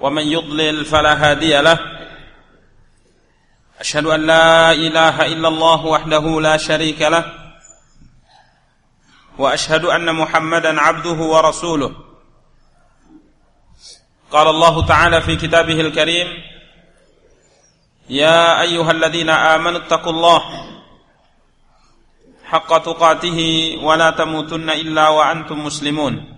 ومن يضلل فلا هادي له. أشهد أن لا إله إلا الله وحده لا شريك له. وأشهد أن محمدا عبده ورسوله. قال الله تعالى في كتابه الكريم يا أيها الذين آمنوا اتقوا الله حق تقاته ولا تموتن إلا وأنتم مسلمون.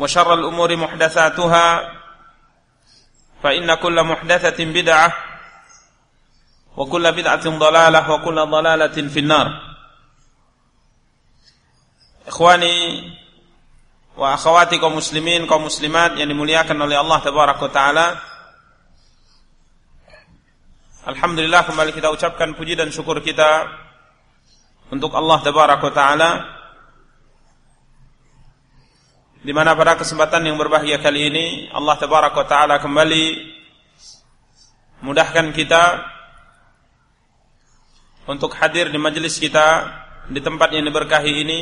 وشر الأمور محدثاتها فإن كل محدثة بدعة وكل بدعة ضلالة وكل ضلالة في النار إخواني وأخواتي kaum muslimin kaum muslimat yang dimuliakan oleh Allah tabaraka taala Alhamdulillah kembali kita ucapkan puji dan syukur kita untuk Allah tabaraka taala di mana pada kesempatan yang berbahagia kali ini Allah tabaraka taala kembali mudahkan kita untuk hadir di majelis kita di tempat yang diberkahi ini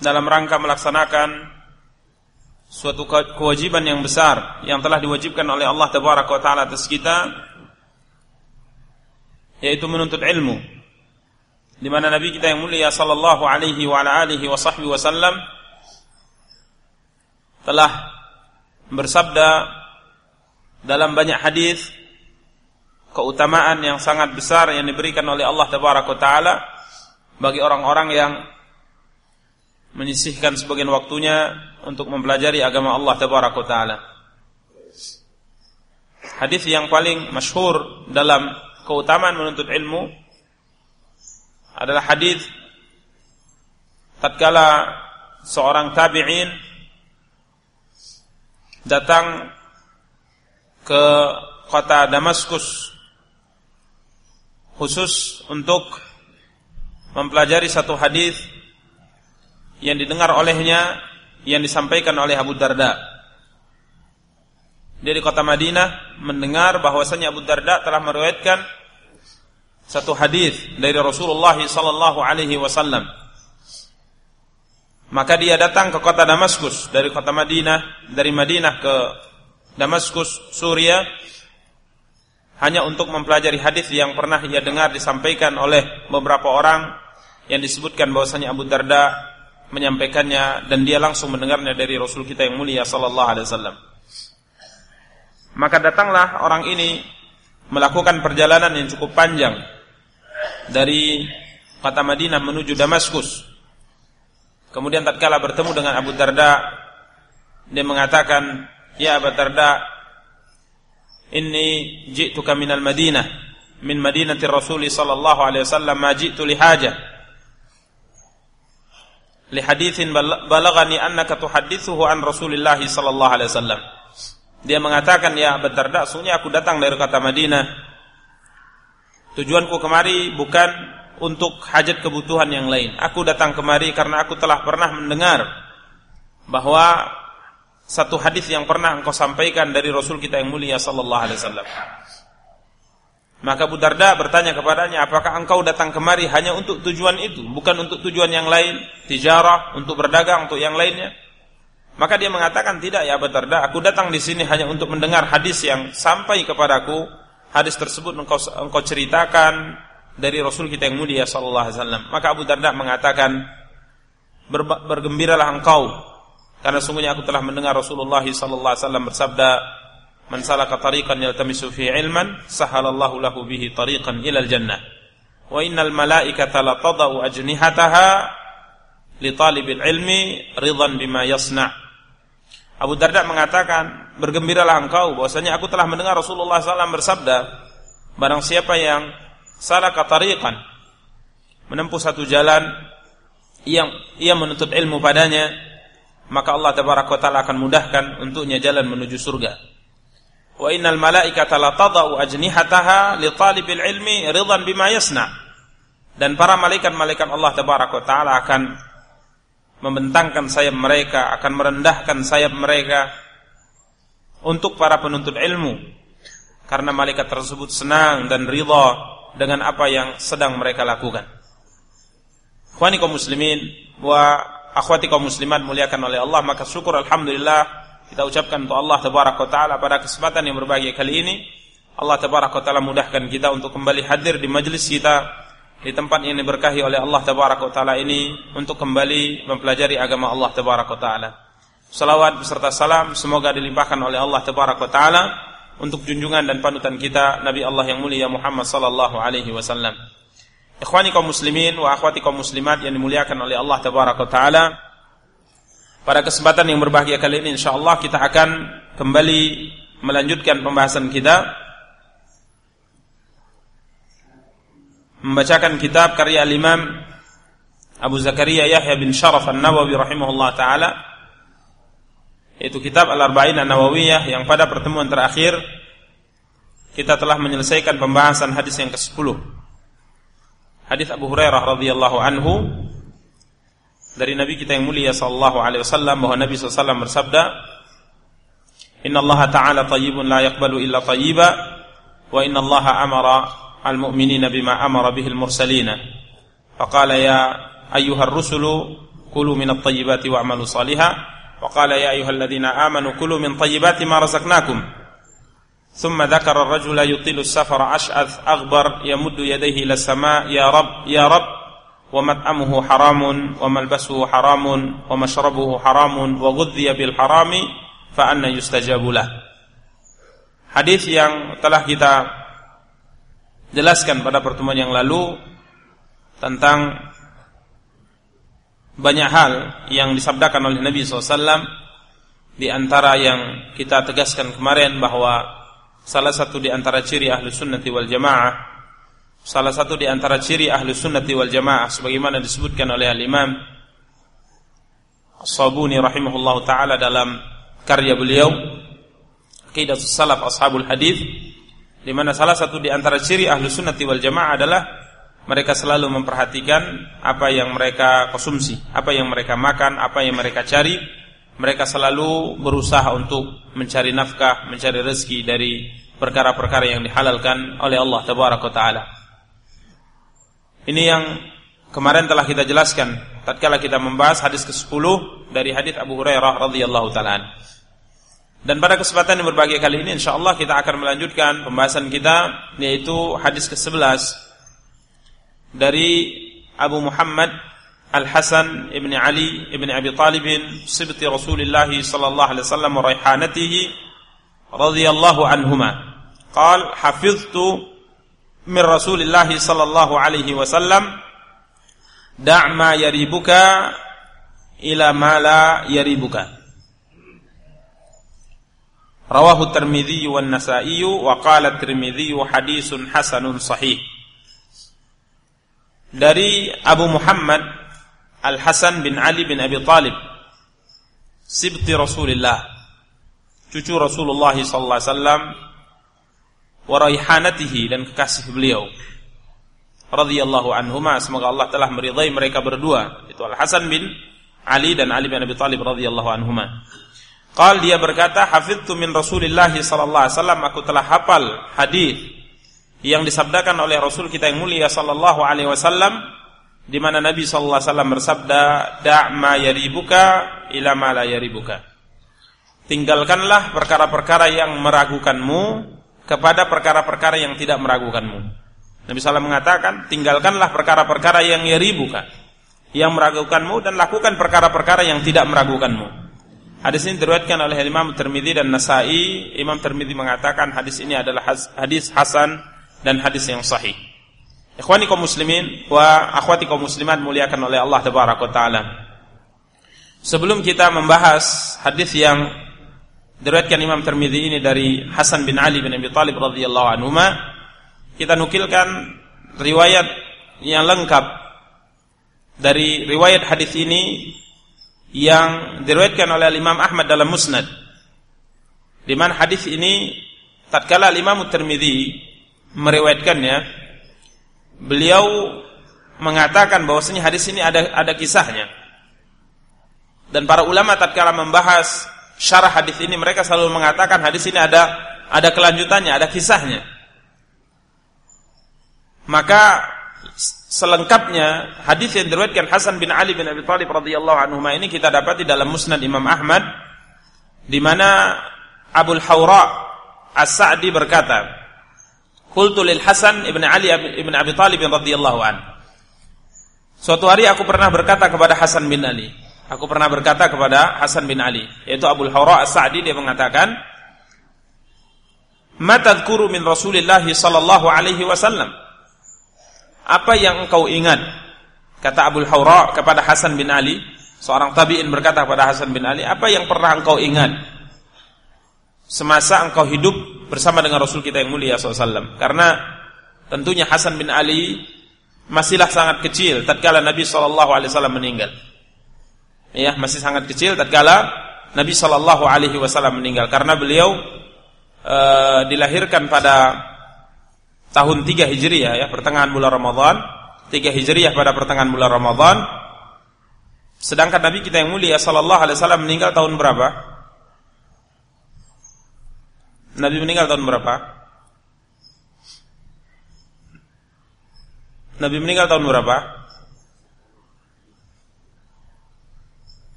dalam rangka melaksanakan suatu kewajiban yang besar yang telah diwajibkan oleh Allah tabaraka taala atas kita yaitu menuntut ilmu. Di mana nabi kita yang mulia sallallahu alaihi wa ala alihi wa wasallam telah bersabda dalam banyak hadis keutamaan yang sangat besar yang diberikan oleh Allah taala bagi orang-orang yang menyisihkan sebagian waktunya untuk mempelajari agama Allah taala. Hadis yang paling masyhur dalam keutamaan menuntut ilmu adalah hadis tatkala seorang tabi'in datang ke kota Damaskus khusus untuk mempelajari satu hadis yang didengar olehnya yang disampaikan oleh Abu Darda. Dia di kota Madinah mendengar bahwasanya Abu Darda telah meriwayatkan satu hadis dari Rasulullah sallallahu alaihi wasallam. Maka dia datang ke kota Damaskus dari kota Madinah, dari Madinah ke Damaskus, Suria hanya untuk mempelajari hadis yang pernah ia dengar disampaikan oleh beberapa orang yang disebutkan bahwasanya Abu Darda menyampaikannya dan dia langsung mendengarnya dari Rasul kita yang mulia sallallahu alaihi wasallam. Maka datanglah orang ini melakukan perjalanan yang cukup panjang dari kota Madinah menuju Damaskus. Kemudian tatkala bertemu dengan Abu Darda, dia mengatakan, "Ya Abu Darda, inni ji'tuka minal Madinah, min Madinati Rasul sallallahu alaihi wasallam ma ji'tu li hajah." lihadithin balagani annaka tuhaddithuhu an Rasulillah sallallahu alaihi wasallam. Dia mengatakan ya Abu Darda, sungguhnya aku datang dari kota Madinah. Tujuanku kemari bukan untuk hajat kebutuhan yang lain. Aku datang kemari karena aku telah pernah mendengar bahwa satu hadis yang pernah engkau sampaikan dari Rasul kita yang mulia sallallahu alaihi wasallam. Maka Abu Darda bertanya kepadanya, apakah engkau datang kemari hanya untuk tujuan itu, bukan untuk tujuan yang lain, tijarah, untuk berdagang, untuk yang lainnya? Maka dia mengatakan, tidak ya Abu Darda, aku datang di sini hanya untuk mendengar hadis yang sampai kepadaku. Hadis tersebut engkau, engkau ceritakan dari Rasul kita yang mulia sallallahu alaihi wasallam. Maka Abu Darda mengatakan, Ber, bergembiralah engkau karena sungguhnya aku telah mendengar Rasulullah sallallahu alaihi wasallam bersabda, Man salaka tariqan yaltamisu fi ilman, sahalallahu lahu bihi tariqan ilal jannah. Wa innal malaikata la tadau ajnihataha li talibil ilmi ridhan bima yasna. Abu Darda mengatakan, bergembiralah engkau bahwasanya aku telah mendengar Rasulullah SAW bersabda, barang siapa yang salaka tariqan menempuh satu jalan yang ia menuntut ilmu padanya, maka Allah taala akan mudahkan untuknya jalan menuju surga. Wa innal malaikata la tadau ajnihataha li talibil ilmi ridhan bima yasna. Dan para malaikat-malaikat Allah tabaraka taala akan membentangkan sayap mereka, akan merendahkan sayap mereka untuk para penuntut ilmu. Karena malaikat tersebut senang dan ridha dengan apa yang sedang mereka lakukan. Ikhwani kaum muslimin wa akhwati kaum muslimat muliakan oleh Allah, maka syukur alhamdulillah kita ucapkan untuk Allah tabaraka taala pada kesempatan yang berbahagia kali ini. Allah tabaraka taala mudahkan kita untuk kembali hadir di majlis kita di tempat yang diberkahi oleh Allah tabaraka taala ini untuk kembali mempelajari agama Allah tabaraka taala. Salawat beserta salam semoga dilimpahkan oleh Allah tabaraka taala untuk junjungan dan panutan kita Nabi Allah yang mulia Muhammad sallallahu alaihi wasallam. Ikhwani kaum muslimin wa akhwati kaum muslimat yang dimuliakan oleh Allah tabaraka taala. Pada kesempatan yang berbahagia kali ini insyaallah kita akan kembali melanjutkan pembahasan kita membacakan kitab karya Imam Abu Zakaria Yahya bin Sharaf An-Nawawi rahimahullah taala yaitu kitab Al-Arba'in An-Nawawiyah yang pada pertemuan terakhir kita telah menyelesaikan pembahasan hadis yang ke-10 hadis Abu Hurairah radhiyallahu anhu dari Nabi kita yang mulia sallallahu alaihi wasallam bahwa Nabi sallallahu bersabda Inna Allah ta'ala tayyibun la yaqbalu illa tayyiba wa inna Allah amara al-mu'minina bima amara bihi al-mursalina faqala ya ayyuhar rusulu kulu min at-tayyibati wa'malu salihan wa qala ya ayyuhalladhina amanu kulu min tayyibati ma razaqnakum ثم ذكر الرجل يطيل السفر أشعث أغبر يمد يديه إلى السماء يا رب يا رب ومطعمه حرام وملبسه حرام ومشربه حرام وغذي بالحرام فأنا يستجاب له Hadis yang telah kita jelaskan pada pertemuan yang lalu tentang banyak hal yang disabdakan oleh Nabi SAW di antara yang kita tegaskan kemarin bahwa salah satu di antara ciri ahlu sunnati wal jamaah salah satu di antara ciri ahlu sunnati wal jamaah sebagaimana disebutkan oleh al-imam As-Sabuni rahimahullah ta'ala dalam karya beliau Aqidatus Salaf Ashabul Hadis di mana salah satu di antara ciri ahlu sunnati wal jamaah adalah mereka selalu memperhatikan apa yang mereka konsumsi, apa yang mereka makan, apa yang mereka cari. Mereka selalu berusaha untuk mencari nafkah, mencari rezeki dari perkara-perkara yang dihalalkan oleh Allah taala. Ini yang kemarin telah kita jelaskan tatkala kita membahas hadis ke-10 dari hadis Abu Hurairah radhiyallahu taala. Dan pada kesempatan yang berbahagia kali ini insyaallah kita akan melanjutkan pembahasan kita yaitu hadis ke-11 dari Abu Muhammad Al-Hasan ibn Ali ibn Abi Talib sibti Rasulullah sallallahu alaihi wasallam wa raihanatihi radhiyallahu anhuma. Qal hafiztu min Rasulillah sallallahu alaihi wasallam da' ma yaribuka ila ma la yaribuka Rawahu Tirmidzi wa Nasa'i wa qala Tirmidzi hadisun hasanun sahih Dari Abu Muhammad Al Hasan bin Ali bin Abi Talib. Sibti Rasulullah cucu Rasulullah sallallahu alaihi wasallam. Waraihanatihi dan kekasih beliau. Radhiyallahu anhuma semoga Allah telah meridai mereka berdua. Itu Al Hasan bin Ali dan Ali bin Abi Thalib radhiyallahu anhuma. Qal dia berkata, "Hafidtu min Rasulillah sallallahu alaihi wasallam, aku telah hafal hadis yang disabdakan oleh Rasul kita yang mulia sallallahu alaihi wasallam di mana Nabi sallallahu alaihi wasallam bersabda, "Da' ma yaribuka ila ma la yaribuka." Tinggalkanlah perkara-perkara yang meragukanmu kepada perkara-perkara yang tidak meragukanmu. Nabi SAW mengatakan, tinggalkanlah perkara-perkara yang yaribuka, yang meragukanmu dan lakukan perkara-perkara yang tidak meragukanmu. Hadis ini diriwayatkan oleh Imam Tirmidzi dan Nasai. Imam Tirmidzi mengatakan hadis ini adalah hadis hasan dan hadis yang sahih. Ikhwani kaum muslimin wa akhwati kaum muslimat muliakan oleh Allah tabaraka taala. Sebelum kita membahas hadis yang diriwayatkan Imam Tirmidzi ini dari Hasan bin Ali bin Abi Thalib radhiyallahu anhu, kita nukilkan riwayat yang lengkap dari riwayat hadis ini yang diriwayatkan oleh Imam Ahmad dalam Musnad. Di mana hadis ini tatkala Imam Tirmizi meriwayatkannya, beliau mengatakan bahwasanya hadis ini ada ada kisahnya. Dan para ulama tatkala membahas syarah hadis ini mereka selalu mengatakan hadis ini ada ada kelanjutannya, ada kisahnya. Maka selengkapnya hadis yang diriwayatkan Hasan bin Ali bin Abi Thalib radhiyallahu anhu ini kita dapat di dalam Musnad Imam Ahmad di mana Abu Hawra As-Sa'di berkata Qultu lil Hasan ibn Ali ibn Abi Thalib radhiyallahu an Suatu hari aku pernah berkata kepada Hasan bin Ali Aku pernah berkata kepada Hasan bin Ali yaitu Abu Hawra As-Sa'di dia mengatakan Ma tadhkuru min Rasulillah sallallahu alaihi wasallam apa yang engkau ingat? Kata Abu Hawra kepada Hasan bin Ali, seorang tabi'in berkata kepada Hasan bin Ali, apa yang pernah engkau ingat? Semasa engkau hidup bersama dengan Rasul kita yang mulia SAW. Karena tentunya Hasan bin Ali masihlah sangat kecil tatkala Nabi SAW meninggal. Ya, masih sangat kecil tatkala Nabi SAW meninggal. Karena beliau uh, dilahirkan pada tahun 3 Hijriah ya, pertengahan bulan Ramadan, 3 Hijriah pada pertengahan bulan Ramadan. Sedangkan Nabi kita yang mulia sallallahu alaihi wasallam meninggal tahun berapa? Nabi meninggal tahun berapa? Nabi meninggal tahun berapa?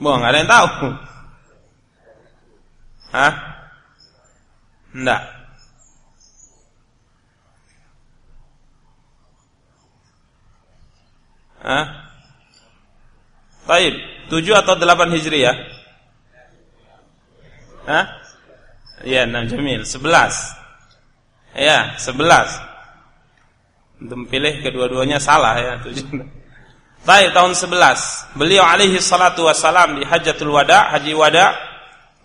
Bohong, ada yang tahu? Hah? Enggak. Hah? Baik, 7 atau 8 Hijriah? Hah? Ya, 6 Jamil, 11. Ya, 11. Untuk pilih kedua-duanya salah ya, 7. Baik, tahun 11. Beliau alaihi salatu wassalam di Hajatul Wada, Haji Wada,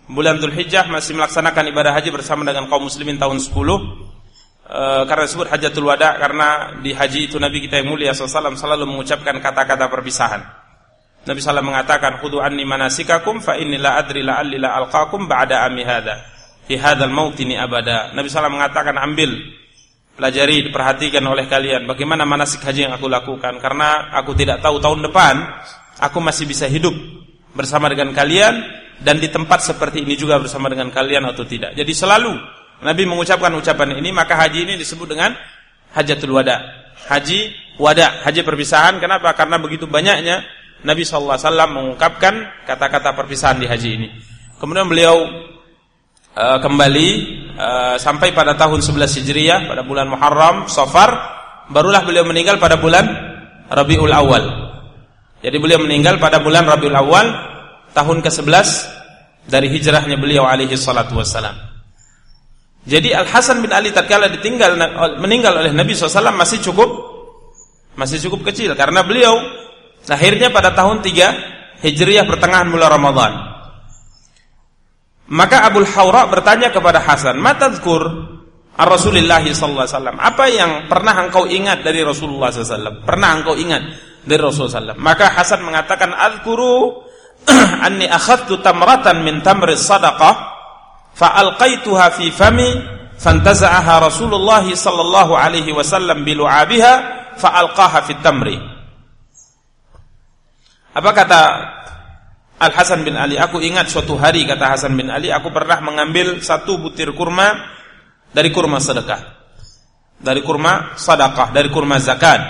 bulan Dzulhijjah masih melaksanakan ibadah haji bersama dengan kaum muslimin tahun 10 Eh, karena disebut hajatul wada karena di haji itu Nabi kita yang mulia SAW selalu mengucapkan kata-kata perpisahan. Nabi SAW mengatakan, "Khudu anni manasikakum fa inni la adri la alli la alqakum ba'da ami hadha." Fi hadzal mautini abada. Nabi SAW mengatakan, "Ambil, pelajari, diperhatikan oleh kalian bagaimana manasik haji yang aku lakukan karena aku tidak tahu tahun depan aku masih bisa hidup bersama dengan kalian dan di tempat seperti ini juga bersama dengan kalian atau tidak." Jadi selalu Nabi mengucapkan ucapan ini maka haji ini disebut dengan hajatul wada. Haji wada, haji perpisahan. Kenapa? Karena begitu banyaknya Nabi SAW mengungkapkan kata-kata perpisahan di haji ini. Kemudian beliau uh, kembali uh, sampai pada tahun 11 Hijriah pada bulan Muharram, Safar, barulah beliau meninggal pada bulan Rabiul Awal. Jadi beliau meninggal pada bulan Rabiul Awal tahun ke-11 dari hijrahnya beliau alaihi salatu wassalam. Jadi Al Hasan bin Ali tatkala ditinggal meninggal oleh Nabi SAW masih cukup masih cukup kecil karena beliau lahirnya pada tahun 3 Hijriah pertengahan bulan Ramadan. Maka Abu Hawra bertanya kepada Hasan, "Matadzkur Rasulullah sallallahu alaihi wasallam? Apa yang pernah engkau ingat dari Rasulullah sallallahu Pernah engkau ingat dari Rasulullah sallallahu Maka Hasan mengatakan, "Adzkuru anni akhadtu tamratan min tamri sadaqah fa'alqaituha fi fami fantaza'aha Rasulullah sallallahu alaihi wasallam bilu'abiha fa'alqaha fi tamri apa kata Al Hasan bin Ali, aku ingat suatu hari kata Hasan bin Ali, aku pernah mengambil satu butir kurma dari kurma sedekah. Dari kurma sedekah, dari kurma zakat.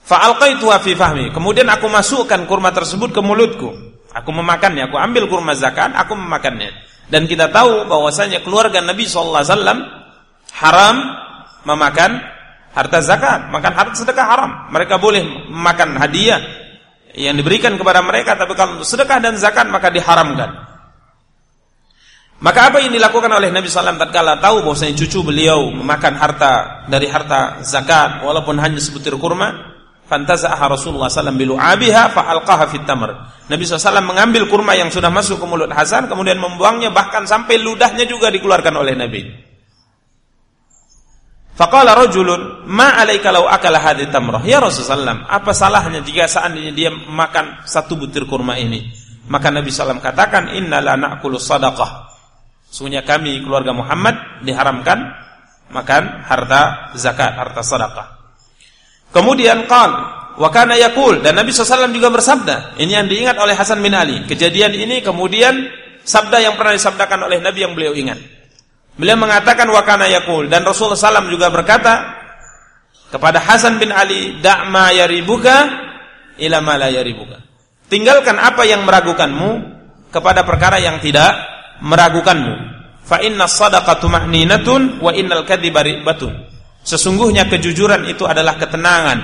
Fa'alqaituha fi fahmi. Kemudian aku masukkan kurma tersebut ke mulutku. Aku memakannya, aku ambil kurma zakat, aku memakannya. Dan kita tahu bahwasanya keluarga Nabi sallallahu alaihi wasallam haram memakan harta zakat, makan harta sedekah haram. Mereka boleh makan hadiah yang diberikan kepada mereka tapi kalau untuk sedekah dan zakat maka diharamkan. Maka apa yang dilakukan oleh Nabi SAW tatkala tahu bahwasanya cucu beliau memakan harta dari harta zakat walaupun hanya sebutir kurma, fantazaha Rasulullah SAW bilu'abiha fa'alqaha fit tamr. Nabi SAW mengambil kurma yang sudah masuk ke mulut Hasan kemudian membuangnya bahkan sampai ludahnya juga dikeluarkan oleh Nabi. Faqala rajulun, "Ma 'alaika law akala hadhihi tamrah?" Ya Rasulullah, apa salahnya jika seandainya dia makan satu butir kurma ini? Maka Nabi SAW katakan, "Inna la na'kulu sadaqah." Sungguhnya kami keluarga Muhammad diharamkan makan harta zakat, harta sedekah. Kemudian qal wa kana yaqul dan Nabi SAW juga bersabda. Ini yang diingat oleh Hasan bin Ali. Kejadian ini kemudian sabda yang pernah disabdakan oleh Nabi yang beliau ingat. Beliau mengatakan wakana yakul dan Rasulullah SAW juga berkata kepada Hasan bin Ali, "Da'ma yaribuka ila ma la yaribuka." Tinggalkan apa yang meragukanmu kepada perkara yang tidak meragukanmu. Fa inna sadaqatu ma'ninatun wa innal kadhiba ribatun. Sesungguhnya kejujuran itu adalah ketenangan.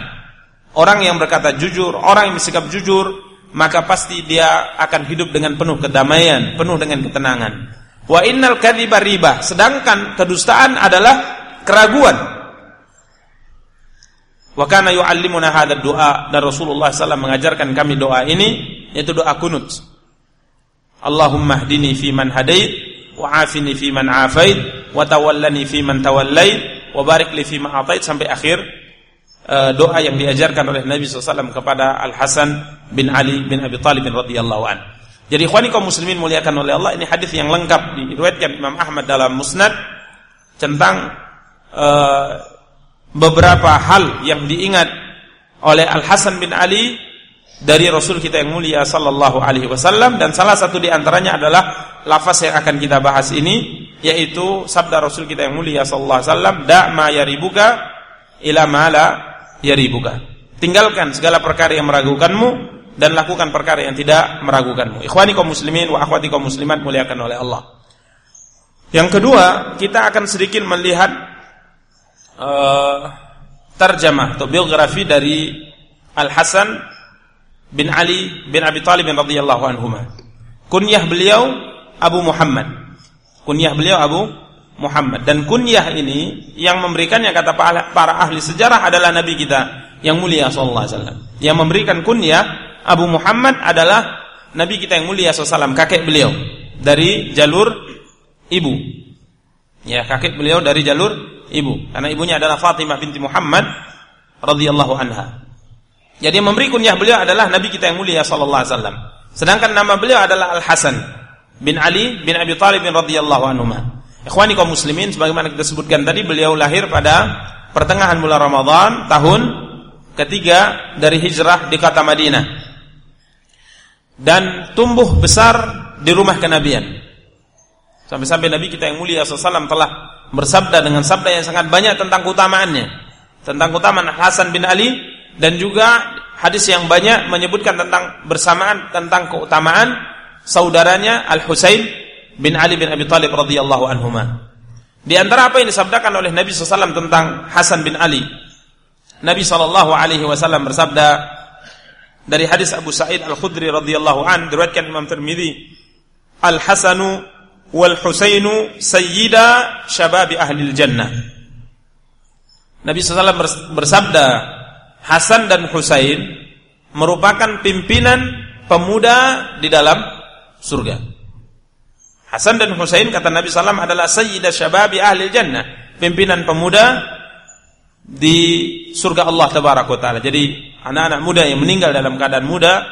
Orang yang berkata jujur, orang yang bersikap jujur, maka pasti dia akan hidup dengan penuh kedamaian, penuh dengan ketenangan. Wa innal kadhiba riba. Sedangkan kedustaan adalah keraguan. Wa kana yu'allimuna hadzal doa dan Rasulullah SAW mengajarkan kami doa ini yaitu doa kunut. Allahumma hdini fi man hadait wa afini fi man afait wa tawallani fi man tawallait wa barik li fi ma atait sampai akhir uh, doa yang diajarkan oleh Nabi SAW kepada Al Hasan bin Ali bin Abi Talib radhiyallahu anhu. Jadi ikhwani kaum muslimin muliakan oleh Allah ini hadis yang lengkap diriwayatkan Imam Ahmad dalam Musnad tentang uh, beberapa hal yang diingat oleh Al Hasan bin Ali dari Rasul kita yang mulia sallallahu alaihi wasallam dan salah satu di antaranya adalah lafaz yang akan kita bahas ini yaitu sabda Rasul kita yang mulia sallallahu alaihi wasallam da ma yaribuka ila ma la yaribuka. Tinggalkan segala perkara yang meragukanmu dan lakukan perkara yang tidak meragukanmu. Ikhwani kaum muslimin wa akhwati kaum muslimat muliakan oleh Allah. Yang kedua, kita akan sedikit melihat uh, terjemah atau biografi dari Al Hasan bin Ali bin Abi Talib radhiyallahu anhu. Kunyah beliau Abu Muhammad. Kunyah beliau Abu Muhammad dan kunyah ini yang memberikannya kata para ahli sejarah adalah nabi kita yang mulia sallallahu alaihi wasallam. Yang memberikan kunyah Abu Muhammad adalah Nabi kita yang mulia SAW, kakek beliau dari jalur ibu. Ya, kakek beliau dari jalur ibu. Karena ibunya adalah Fatimah binti Muhammad radhiyallahu anha. Jadi yang memberi kunyah beliau adalah Nabi kita yang mulia sallallahu alaihi wasallam. Sedangkan nama beliau adalah Al Hasan bin Ali bin Abi Thalib bin radhiyallahu anhu. Ikhwani kaum muslimin sebagaimana kita sebutkan tadi beliau lahir pada pertengahan bulan Ramadan tahun ketiga dari hijrah di kota Madinah dan tumbuh besar di rumah kenabian. Sampai-sampai Nabi kita yang mulia SAW telah bersabda dengan sabda yang sangat banyak tentang keutamaannya. Tentang keutamaan Hasan bin Ali dan juga hadis yang banyak menyebutkan tentang bersamaan tentang keutamaan saudaranya Al Husain bin Ali bin Abi Thalib radhiyallahu anhuma. Di antara apa yang disabdakan oleh Nabi SAW tentang Hasan bin Ali, Nabi SAW bersabda, dari hadis Abu Sa'id Al-Khudri radhiyallahu an diriwayatkan Imam Tirmizi Al-Hasanu wal Husainu sayyida syababi ahli jannah Nabi SAW bersabda Hasan dan Husain merupakan pimpinan pemuda di dalam surga Hasan dan Husain kata Nabi SAW adalah sayyida syababi ahli jannah pimpinan pemuda di surga Allah taala. Jadi anak-anak muda yang meninggal dalam keadaan muda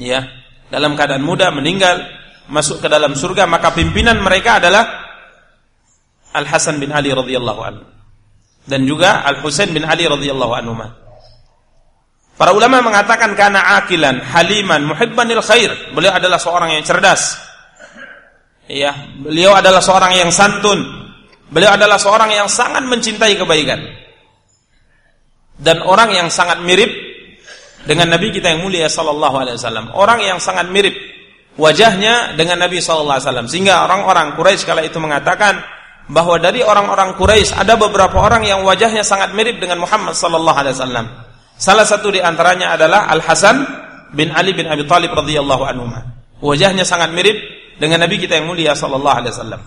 ya, dalam keadaan muda meninggal masuk ke dalam surga maka pimpinan mereka adalah Al Hasan bin Ali radhiyallahu anhu dan juga Al Husain bin Ali radhiyallahu anhu. Para ulama mengatakan karena akilan, haliman, muhibbanil khair. Beliau adalah seorang yang cerdas. Ya, beliau adalah seorang yang santun. Beliau adalah seorang yang sangat mencintai kebaikan. Dan orang yang sangat mirip dengan Nabi kita yang mulia sallallahu alaihi wasallam. Orang yang sangat mirip wajahnya dengan Nabi sallallahu alaihi wasallam. Sehingga orang-orang Quraisy kala itu mengatakan bahwa dari orang-orang Quraisy ada beberapa orang yang wajahnya sangat mirip dengan Muhammad sallallahu alaihi wasallam. Salah satu di antaranya adalah Al Hasan bin Ali bin Abi Thalib radhiyallahu anhu. Wajahnya sangat mirip dengan Nabi kita yang mulia sallallahu alaihi wasallam.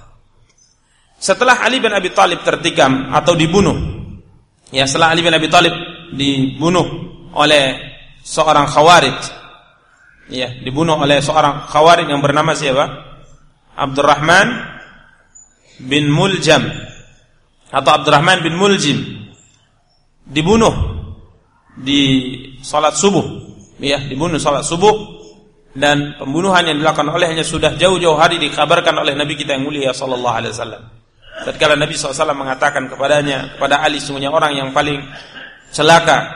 Setelah Ali bin Abi Thalib tertikam atau dibunuh, ya setelah Ali bin Abi Thalib dibunuh oleh seorang khawarij, ya dibunuh oleh seorang khawarij yang bernama siapa? Abdurrahman bin Muljam. Atau Abdurrahman bin Muljim. Dibunuh di salat subuh. Ya dibunuh salat subuh. Dan pembunuhan yang dilakukan olehnya sudah jauh-jauh hari dikabarkan oleh Nabi kita yang mulia sallallahu alaihi wasallam. Tatkala Nabi SAW mengatakan kepadanya kepada Ali sungguhnya orang yang paling celaka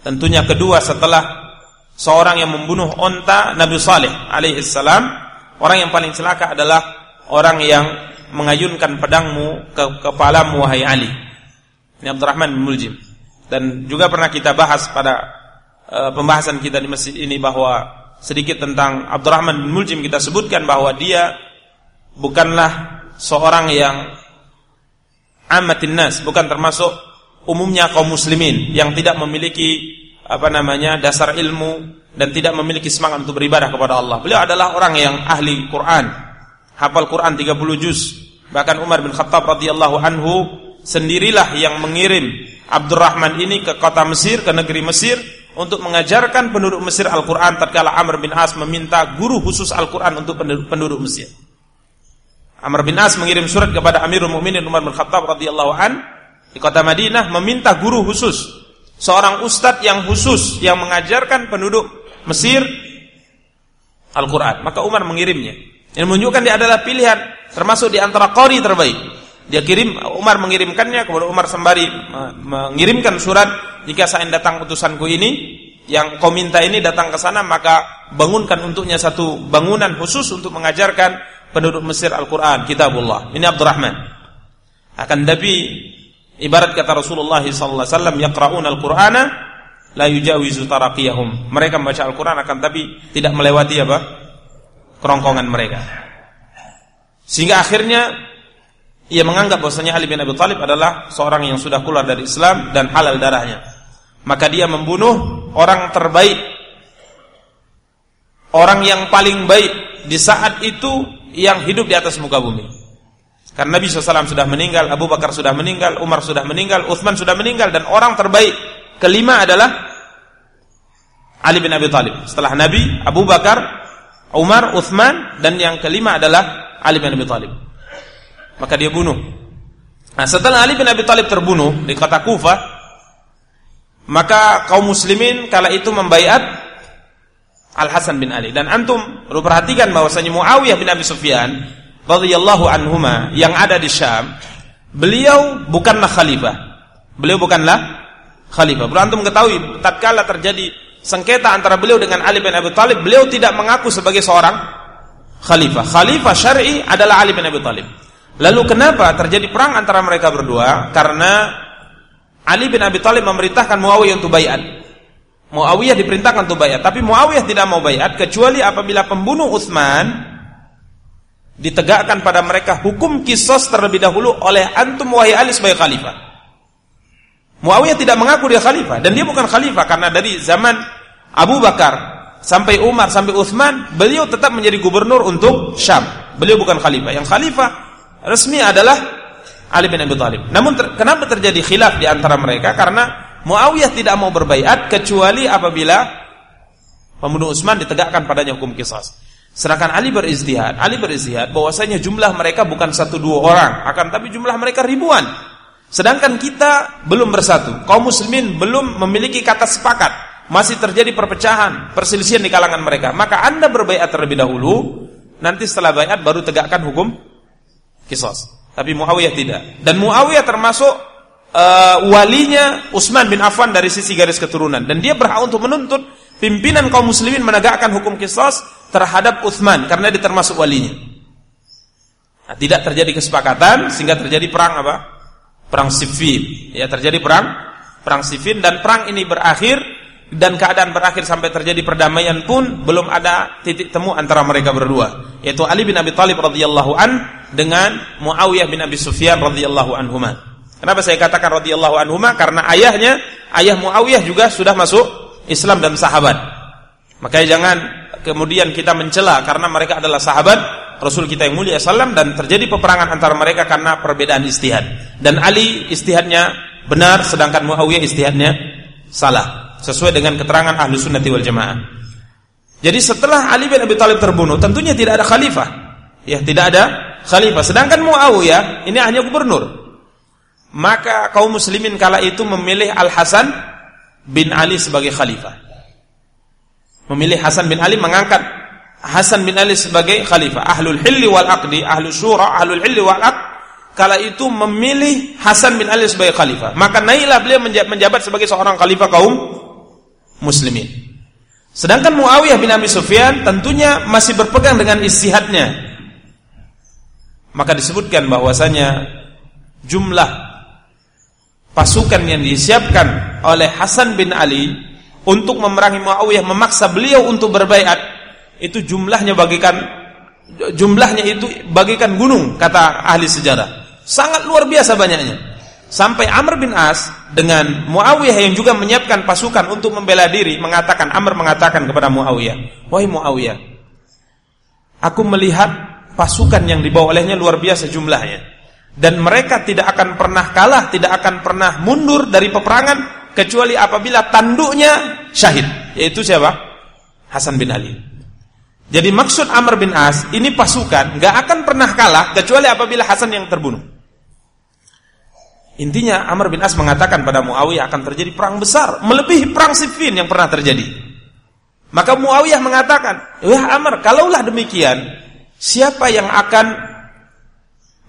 tentunya kedua setelah seorang yang membunuh onta Nabi Saleh alaihi salam orang yang paling celaka adalah orang yang mengayunkan pedangmu ke kepalamu wahai Ali. Ini Abdurrahman bin Muljim. Dan juga pernah kita bahas pada uh, pembahasan kita di masjid ini bahwa sedikit tentang Abdurrahman bin Muljim kita sebutkan bahwa dia bukanlah seorang yang amatin nas, bukan termasuk umumnya kaum muslimin yang tidak memiliki apa namanya dasar ilmu dan tidak memiliki semangat untuk beribadah kepada Allah. Beliau adalah orang yang ahli Quran, hafal Quran 30 juz. Bahkan Umar bin Khattab radhiyallahu anhu sendirilah yang mengirim Abdurrahman ini ke kota Mesir, ke negeri Mesir untuk mengajarkan penduduk Mesir Al-Qur'an tatkala Amr bin As meminta guru khusus Al-Qur'an untuk penduduk Mesir. Amr bin As mengirim surat kepada Amirul Mukminin Umar bin Khattab radhiyallahu an di kota Madinah meminta guru khusus, seorang ustadz yang khusus yang mengajarkan penduduk Mesir Al-Qur'an. Maka Umar mengirimnya. Ini menunjukkan dia adalah pilihan termasuk di antara qari terbaik. Dia kirim Umar mengirimkannya kepada Umar sembari mengirimkan surat jika saya datang utusanku ini yang kau minta ini datang ke sana maka bangunkan untuknya satu bangunan khusus untuk mengajarkan penduduk Mesir Al-Qur'an kitabullah. Ini Abdurrahman. Akan tapi ibarat kata Rasulullah sallallahu alaihi yaqra'una al-Qur'ana la yujawizu taraqiyahum. Mereka membaca Al-Qur'an akan tapi tidak melewati apa? kerongkongan mereka. Sehingga akhirnya ia menganggap bahwasanya Ali bin Abi Thalib adalah seorang yang sudah keluar dari Islam dan halal darahnya. Maka dia membunuh orang terbaik, orang yang paling baik di saat itu yang hidup di atas muka bumi. Karena Nabi SAW sudah meninggal, Abu Bakar sudah meninggal, Umar sudah meninggal, Uthman sudah meninggal, dan orang terbaik kelima adalah Ali bin Abi Thalib. Setelah Nabi, Abu Bakar, Umar, Uthman, dan yang kelima adalah Ali bin Abi Thalib maka dia bunuh. Nah, setelah Ali bin Abi Thalib terbunuh di kota Kufah, maka kaum muslimin kala itu membaiat Al Hasan bin Ali dan antum perlu perhatikan bahwasanya Muawiyah bin Abi Sufyan radhiyallahu anhuma yang ada di Syam, beliau bukanlah khalifah. Beliau bukanlah khalifah. Perlu antum ketahui tatkala terjadi sengketa antara beliau dengan Ali bin Abi Thalib, beliau tidak mengaku sebagai seorang khalifah. Khalifah syar'i adalah Ali bin Abi Thalib. Lalu kenapa terjadi perang antara mereka berdua? Karena Ali bin Abi Thalib memerintahkan Muawiyah untuk bayat. Muawiyah diperintahkan untuk bayat, tapi Muawiyah tidak mau bayat kecuali apabila pembunuh Utsman ditegakkan pada mereka hukum kisos terlebih dahulu oleh antum wahai Ali sebagai khalifah. Muawiyah tidak mengaku dia khalifah dan dia bukan khalifah karena dari zaman Abu Bakar sampai Umar sampai Utsman beliau tetap menjadi gubernur untuk Syam. Beliau bukan khalifah. Yang khalifah resmi adalah Ali bin Abi Thalib. Namun ter, kenapa terjadi khilaf di antara mereka? Karena Muawiyah tidak mau berbaiat kecuali apabila pembunuh Utsman ditegakkan padanya hukum kisas. Sedangkan Ali beriztihad, Ali beriztihad bahwasanya jumlah mereka bukan satu dua orang, akan tapi jumlah mereka ribuan. Sedangkan kita belum bersatu. Kaum muslimin belum memiliki kata sepakat. Masih terjadi perpecahan, perselisihan di kalangan mereka. Maka Anda berbaiat terlebih dahulu, nanti setelah baiat baru tegakkan hukum kisos. Tapi Muawiyah tidak. Dan Muawiyah termasuk uh, walinya Utsman bin Affan dari sisi garis keturunan dan dia berhak untuk menuntut pimpinan kaum muslimin menegakkan hukum kisos terhadap Utsman karena dia termasuk walinya. Nah, tidak terjadi kesepakatan sehingga terjadi perang apa? Perang Siffin. Ya, terjadi perang perang Siffin dan perang ini berakhir dan keadaan berakhir sampai terjadi perdamaian pun belum ada titik temu antara mereka berdua yaitu Ali bin Abi Thalib radhiyallahu an dengan Muawiyah bin Abi Sufyan radhiyallahu anhuma. Kenapa saya katakan radhiyallahu anhuma? Karena ayahnya, ayah Muawiyah juga sudah masuk Islam dan sahabat. Makanya jangan kemudian kita mencela karena mereka adalah sahabat Rasul kita yang mulia sallam dan terjadi peperangan antara mereka karena perbedaan istihad. Dan Ali istihadnya benar sedangkan Muawiyah istihadnya salah sesuai dengan keterangan ahlu sunnati wal jamaah. Jadi setelah Ali bin Abi Thalib terbunuh tentunya tidak ada khalifah. Ya, tidak ada khalifah. Sedangkan Muawiyah ini hanya gubernur. Maka kaum muslimin kala itu memilih Al-Hasan bin Ali sebagai khalifah. Memilih Hasan bin Ali mengangkat Hasan bin Ali sebagai khalifah. Ahlul hilli wal aqdi, ahlul syura, ahlul hilli wal aqd kala itu memilih Hasan bin Ali sebagai khalifah. Maka naiklah beliau menjabat sebagai seorang khalifah kaum muslimin. Sedangkan Muawiyah bin Abi Sufyan tentunya masih berpegang dengan istihadnya. Maka disebutkan bahwasanya jumlah pasukan yang disiapkan oleh Hasan bin Ali untuk memerangi Muawiyah memaksa beliau untuk berbaiat itu jumlahnya bagikan jumlahnya itu bagikan gunung kata ahli sejarah. Sangat luar biasa banyaknya. Sampai Amr bin As dengan Muawiyah yang juga menyiapkan pasukan untuk membela diri mengatakan Amr mengatakan kepada Muawiyah wahai Muawiyah aku melihat pasukan yang dibawa olehnya luar biasa jumlahnya. Dan mereka tidak akan pernah kalah, tidak akan pernah mundur dari peperangan kecuali apabila tanduknya syahid, yaitu siapa? Hasan bin Ali. Jadi maksud Amr bin As ini pasukan nggak akan pernah kalah kecuali apabila Hasan yang terbunuh. Intinya Amr bin As mengatakan pada Muawiyah akan terjadi perang besar, melebihi perang Siffin yang pernah terjadi. Maka Muawiyah mengatakan, "Ya Amr, kalaulah demikian, siapa yang akan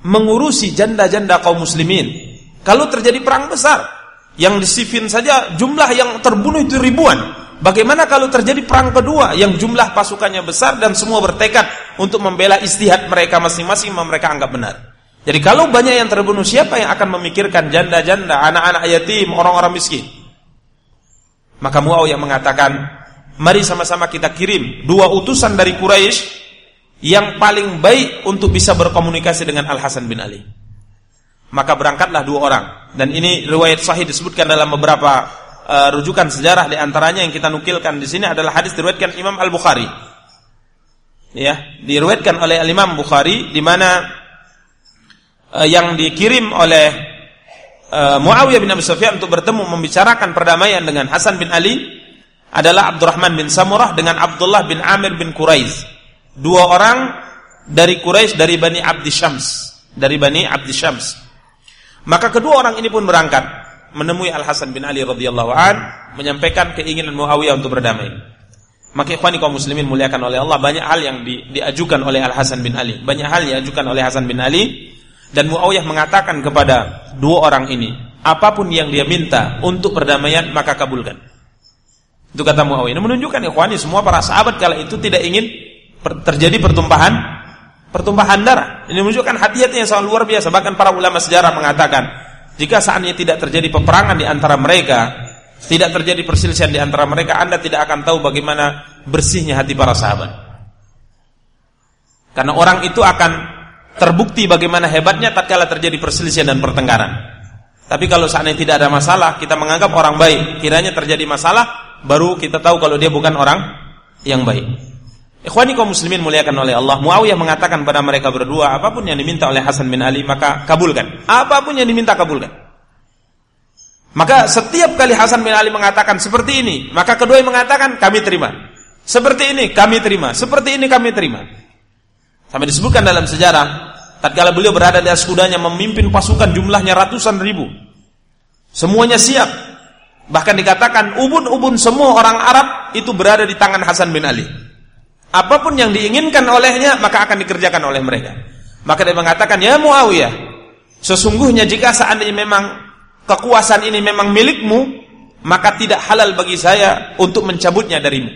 mengurusi janda-janda kaum muslimin. Kalau terjadi perang besar, yang di Siffin saja jumlah yang terbunuh itu ribuan. Bagaimana kalau terjadi perang kedua yang jumlah pasukannya besar dan semua bertekad untuk membela istihad mereka masing-masing mereka anggap benar. Jadi kalau banyak yang terbunuh siapa yang akan memikirkan janda-janda, anak-anak yatim, orang-orang miskin? Maka Muawiyah mengatakan, mari sama-sama kita kirim dua utusan dari Quraisy yang paling baik untuk bisa berkomunikasi dengan Al Hasan bin Ali. Maka berangkatlah dua orang dan ini riwayat sahih disebutkan dalam beberapa uh, rujukan sejarah di antaranya yang kita nukilkan di sini adalah hadis diriwayatkan Imam Al Bukhari. Ya, diriwayatkan oleh Al Imam Bukhari di mana uh, yang dikirim oleh uh, Muawiyah bin Abi Sufyan untuk bertemu membicarakan perdamaian dengan Hasan bin Ali adalah Abdurrahman bin Samurah dengan Abdullah bin Amir bin Quraiz dua orang dari Quraisy dari Bani Abdi Syams, dari Bani Abdi Syams. Maka kedua orang ini pun berangkat menemui Al Hasan bin Ali radhiyallahu an menyampaikan keinginan Muawiyah untuk berdamai. Maka ikhwani kaum muslimin muliakan oleh Allah banyak hal yang di, diajukan oleh Al Hasan bin Ali. Banyak hal yang diajukan oleh Hasan bin Ali dan Muawiyah mengatakan kepada dua orang ini, apa pun yang dia minta untuk perdamaian maka kabulkan. Itu kata Muawiyah. Ini menunjukkan ikhwani semua para sahabat kala itu tidak ingin terjadi pertumpahan pertumpahan darah. Ini menunjukkan hati-hati yang sangat luar biasa. Bahkan para ulama sejarah mengatakan, jika saatnya tidak terjadi peperangan di antara mereka, tidak terjadi perselisihan di antara mereka, Anda tidak akan tahu bagaimana bersihnya hati para sahabat. Karena orang itu akan terbukti bagaimana hebatnya tatkala terjadi perselisihan dan pertengkaran. Tapi kalau seandainya tidak ada masalah, kita menganggap orang baik. Kiranya terjadi masalah, baru kita tahu kalau dia bukan orang yang baik. Ikhwani kaum muslimin muliakan oleh Allah. Muawiyah mengatakan pada mereka berdua, apa pun yang diminta oleh Hasan bin Ali maka kabulkan. Apa pun yang diminta kabulkan. Maka setiap kali Hasan bin Ali mengatakan seperti ini, maka kedua mengatakan kami terima. Seperti ini kami terima, seperti ini kami terima. Sampai disebutkan dalam sejarah, tatkala beliau berada di atas kudanya memimpin pasukan jumlahnya ratusan ribu. Semuanya siap. Bahkan dikatakan ubun-ubun semua orang Arab itu berada di tangan Hasan bin Ali. Apa pun yang diinginkan olehnya maka akan dikerjakan oleh mereka. Maka dia mengatakan, "Ya Muawiyah, sesungguhnya jika seandainya memang kekuasaan ini memang milikmu, maka tidak halal bagi saya untuk mencabutnya darimu.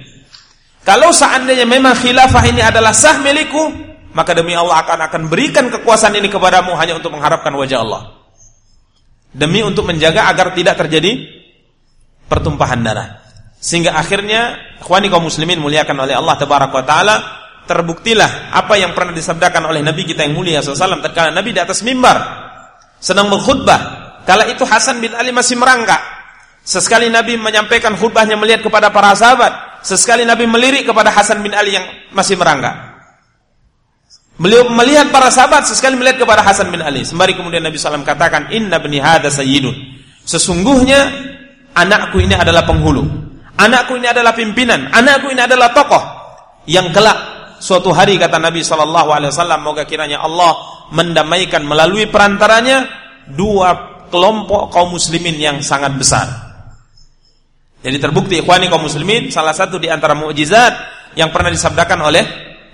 Kalau seandainya memang khilafah ini adalah sah milikku, maka demi Allah akan akan berikan kekuasaan ini kepadamu hanya untuk mengharapkan wajah Allah. Demi untuk menjaga agar tidak terjadi pertumpahan darah. Sehingga akhirnya ikhwani kaum muslimin muliakan oleh Allah tabaraka taala terbuktilah apa yang pernah disabdakan oleh Nabi kita yang mulia SAW tatkala Nabi di atas mimbar sedang berkhutbah Kala itu Hasan bin Ali masih merangkak. Sesekali Nabi menyampaikan khutbahnya melihat kepada para sahabat. Sesekali Nabi melirik kepada Hasan bin Ali yang masih merangkak. Beliau melihat para sahabat sesekali melihat kepada Hasan bin Ali. Sembari kemudian Nabi SAW katakan, Inna bni hada sayyidun. Sesungguhnya anakku ini adalah penghulu. Anakku ini adalah pimpinan. Anakku ini adalah tokoh. Yang kelak suatu hari kata Nabi SAW, moga kiranya Allah mendamaikan melalui perantaranya dua kelompok kaum muslimin yang sangat besar. Jadi terbukti ikhwani kaum muslimin salah satu di antara mukjizat yang pernah disabdakan oleh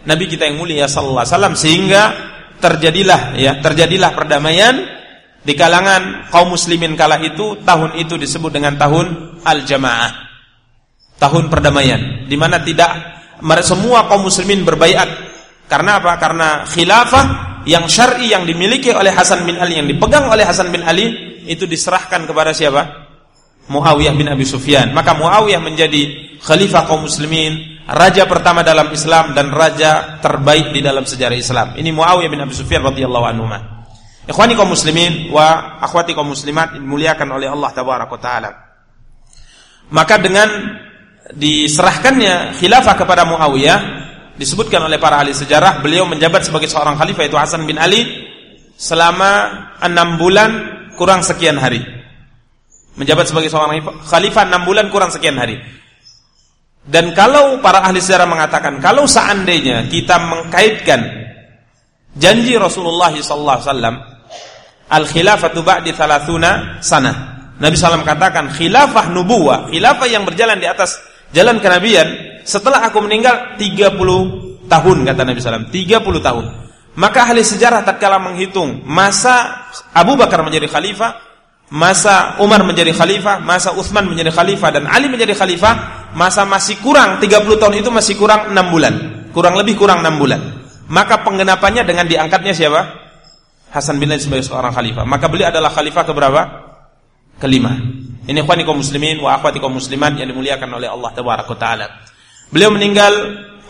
Nabi kita yang mulia sallallahu alaihi wasallam sehingga terjadilah ya terjadilah perdamaian di kalangan kaum muslimin kala itu tahun itu disebut dengan tahun al-jamaah. Tahun perdamaian di mana tidak semua kaum muslimin berbaiat karena apa? Karena khilafah yang syar'i yang dimiliki oleh Hasan bin Ali yang dipegang oleh Hasan bin Ali itu diserahkan kepada siapa? Muawiyah bin Abi Sufyan. Maka Muawiyah menjadi khalifah kaum muslimin, raja pertama dalam Islam dan raja terbaik di dalam sejarah Islam. Ini Muawiyah bin Abi Sufyan radhiyallahu anhu. Ikhwani kaum muslimin wa akhwati kaum muslimat dimuliakan oleh Allah tabaraka taala. Maka dengan diserahkannya khilafah kepada Muawiyah disebutkan oleh para ahli sejarah beliau menjabat sebagai seorang khalifah itu Hasan bin Ali selama enam bulan kurang sekian hari. Menjabat sebagai seorang khalifah 6 bulan kurang sekian hari. Dan kalau para ahli sejarah mengatakan kalau seandainya kita mengkaitkan janji Rasulullah wasallam al khilafatu ba'di 30 sana. Nabi SAW katakan khilafah nubuwah, khilafah yang berjalan di atas jalan kenabian setelah aku meninggal 30 tahun kata Nabi SAW, 30 tahun. Maka ahli sejarah tatkala menghitung masa Abu Bakar menjadi khalifah, masa Umar menjadi khalifah, masa Uthman menjadi khalifah dan Ali menjadi khalifah, masa masih kurang 30 tahun itu masih kurang 6 bulan. Kurang lebih kurang 6 bulan. Maka penggenapannya dengan diangkatnya siapa? Hasan bin Ali sebagai seorang khalifah. Maka beliau adalah khalifah keberapa? Kelima. Ini ikhwani kaum muslimin wa akhwati kaum muslimat yang dimuliakan oleh Allah taala. Beliau meninggal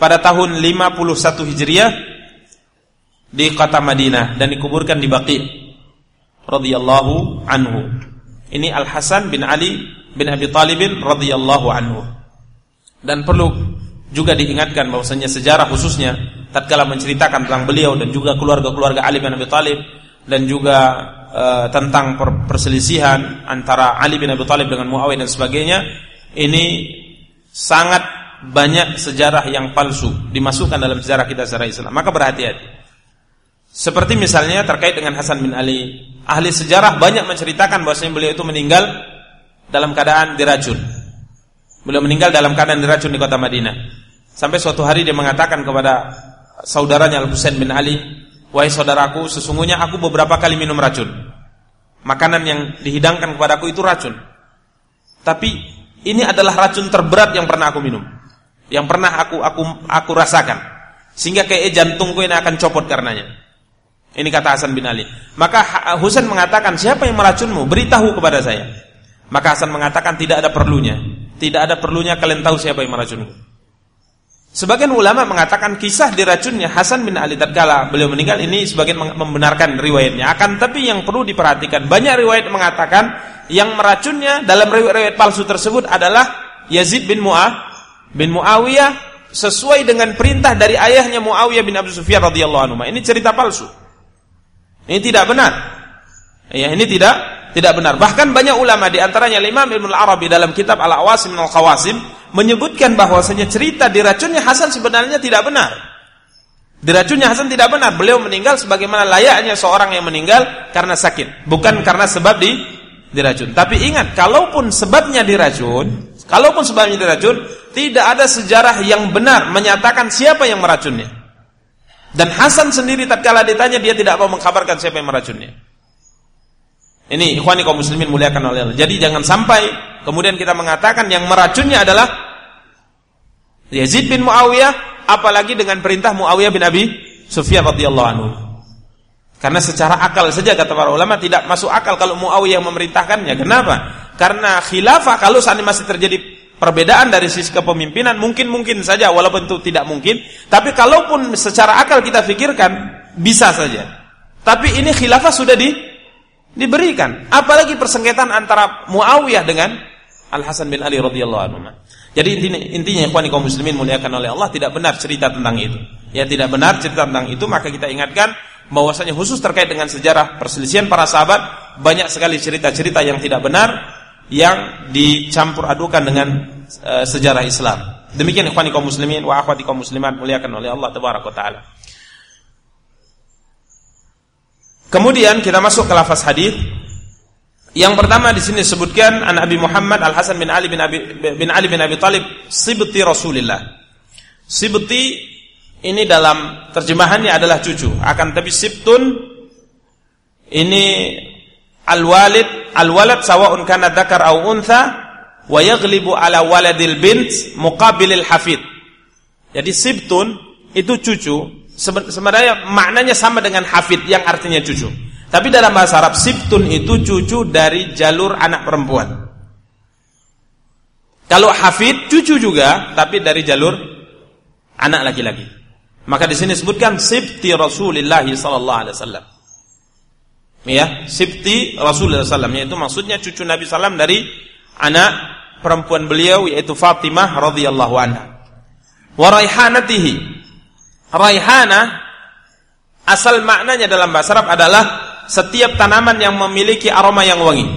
pada tahun 51 Hijriah di kota Madinah dan dikuburkan di Baqi radhiyallahu anhu. Ini Al Hasan bin Ali bin Abi Talib radhiyallahu anhu. Dan perlu juga diingatkan bahwasanya sejarah khususnya tatkala menceritakan tentang beliau dan juga keluarga-keluarga Ali bin Abi Talib dan juga uh, tentang per perselisihan antara Ali bin Abi Talib dengan Muawiyah dan sebagainya ini sangat banyak sejarah yang palsu dimasukkan dalam sejarah kita sejarah Islam. Maka berhati-hati. Seperti misalnya terkait dengan Hasan bin Ali. Ahli sejarah banyak menceritakan bahwasanya beliau itu meninggal dalam keadaan diracun. Beliau meninggal dalam keadaan diracun di kota Madinah. Sampai suatu hari dia mengatakan kepada saudaranya Al-Husain bin Ali, "Wahai saudaraku, sesungguhnya aku beberapa kali minum racun. Makanan yang dihidangkan kepadaku itu racun. Tapi ini adalah racun terberat yang pernah aku minum. Yang pernah aku aku aku rasakan. Sehingga kayak jantungku ini akan copot karenanya." Ini kata Hasan bin Ali. Maka Husain mengatakan, siapa yang meracunmu? Beritahu kepada saya. Maka Hasan mengatakan, tidak ada perlunya. Tidak ada perlunya kalian tahu siapa yang meracunmu. Sebagian ulama mengatakan kisah diracunnya Hasan bin Ali tatkala beliau meninggal ini sebagian membenarkan riwayatnya. Akan tapi yang perlu diperhatikan banyak riwayat mengatakan yang meracunnya dalam riwayat palsu tersebut adalah Yazid bin Mu'ah bin Muawiyah sesuai dengan perintah dari ayahnya Muawiyah bin Abu Sufyan radhiyallahu anhu. Ini cerita palsu. Ini tidak benar. Ya, ini tidak tidak benar. Bahkan banyak ulama di antaranya Imam Ibnu Arabi dalam kitab Al-Awasim Al-Qawasim menyebutkan bahwasanya cerita diracunnya Hasan sebenarnya tidak benar. Diracunnya Hasan tidak benar. Beliau meninggal sebagaimana layaknya seorang yang meninggal karena sakit, bukan karena sebab di diracun. Tapi ingat, kalaupun sebabnya diracun, kalaupun sebabnya diracun, tidak ada sejarah yang benar menyatakan siapa yang meracunnya. Dan Hasan sendiri tatkala ditanya dia tidak mau mengkabarkan siapa yang meracunnya. Ini ikhwani kaum muslimin muliakan oleh Allah. Jadi jangan sampai kemudian kita mengatakan yang meracunnya adalah Yazid bin Muawiyah apalagi dengan perintah Muawiyah bin Abi Sufyan radhiyallahu anhu. Karena secara akal saja kata para ulama tidak masuk akal kalau Muawiyah memerintahkannya. Kenapa? Karena khilafah kalau saat ini masih terjadi perbedaan dari sisi kepemimpinan mungkin-mungkin saja walaupun itu tidak mungkin. Tapi kalaupun secara akal kita pikirkan bisa saja. Tapi ini khilafah sudah di diberikan. Apalagi persengketaan antara Muawiyah dengan Al Hasan bin Ali radhiyallahu anhu. Jadi intinya, intinya kaum muslimin muliakan oleh Allah tidak benar cerita tentang itu. Ya tidak benar cerita tentang itu maka kita ingatkan bahwasanya khusus terkait dengan sejarah perselisihan para sahabat banyak sekali cerita-cerita yang tidak benar yang dicampur adukan dengan uh, sejarah Islam. Demikian ikhwani kaum muslimin wa akhwati kaum muslimat muliakan oleh Allah tabaraka taala. Kemudian kita masuk ke lafaz hadis. Yang pertama di sini disebutkan an Abi Muhammad Al Hasan bin Ali bin Abi bin Ali bin Abi Talib sibti Rasulillah. Sibti ini dalam terjemahannya adalah cucu. Akan tapi sibtun ini al-walid al-walad sawa'un kana dzakar au untha wa yaghlibu ala waladil bint muqabilil hafid. Jadi sibtun itu cucu sebenarnya maknanya sama dengan hafid yang artinya cucu. Tapi dalam bahasa Arab sibtun itu cucu dari jalur anak perempuan. Kalau hafid cucu juga tapi dari jalur anak laki-laki. Maka di sini sebutkan sibti Rasulullah sallallahu alaihi wasallam. Ya, sibti Rasulullah sallam yaitu maksudnya cucu Nabi sallam dari anak perempuan beliau yaitu Fatimah radhiyallahu anha. Wa raihanatihi Raihana asal maknanya dalam bahasa Arab adalah setiap tanaman yang memiliki aroma yang wangi.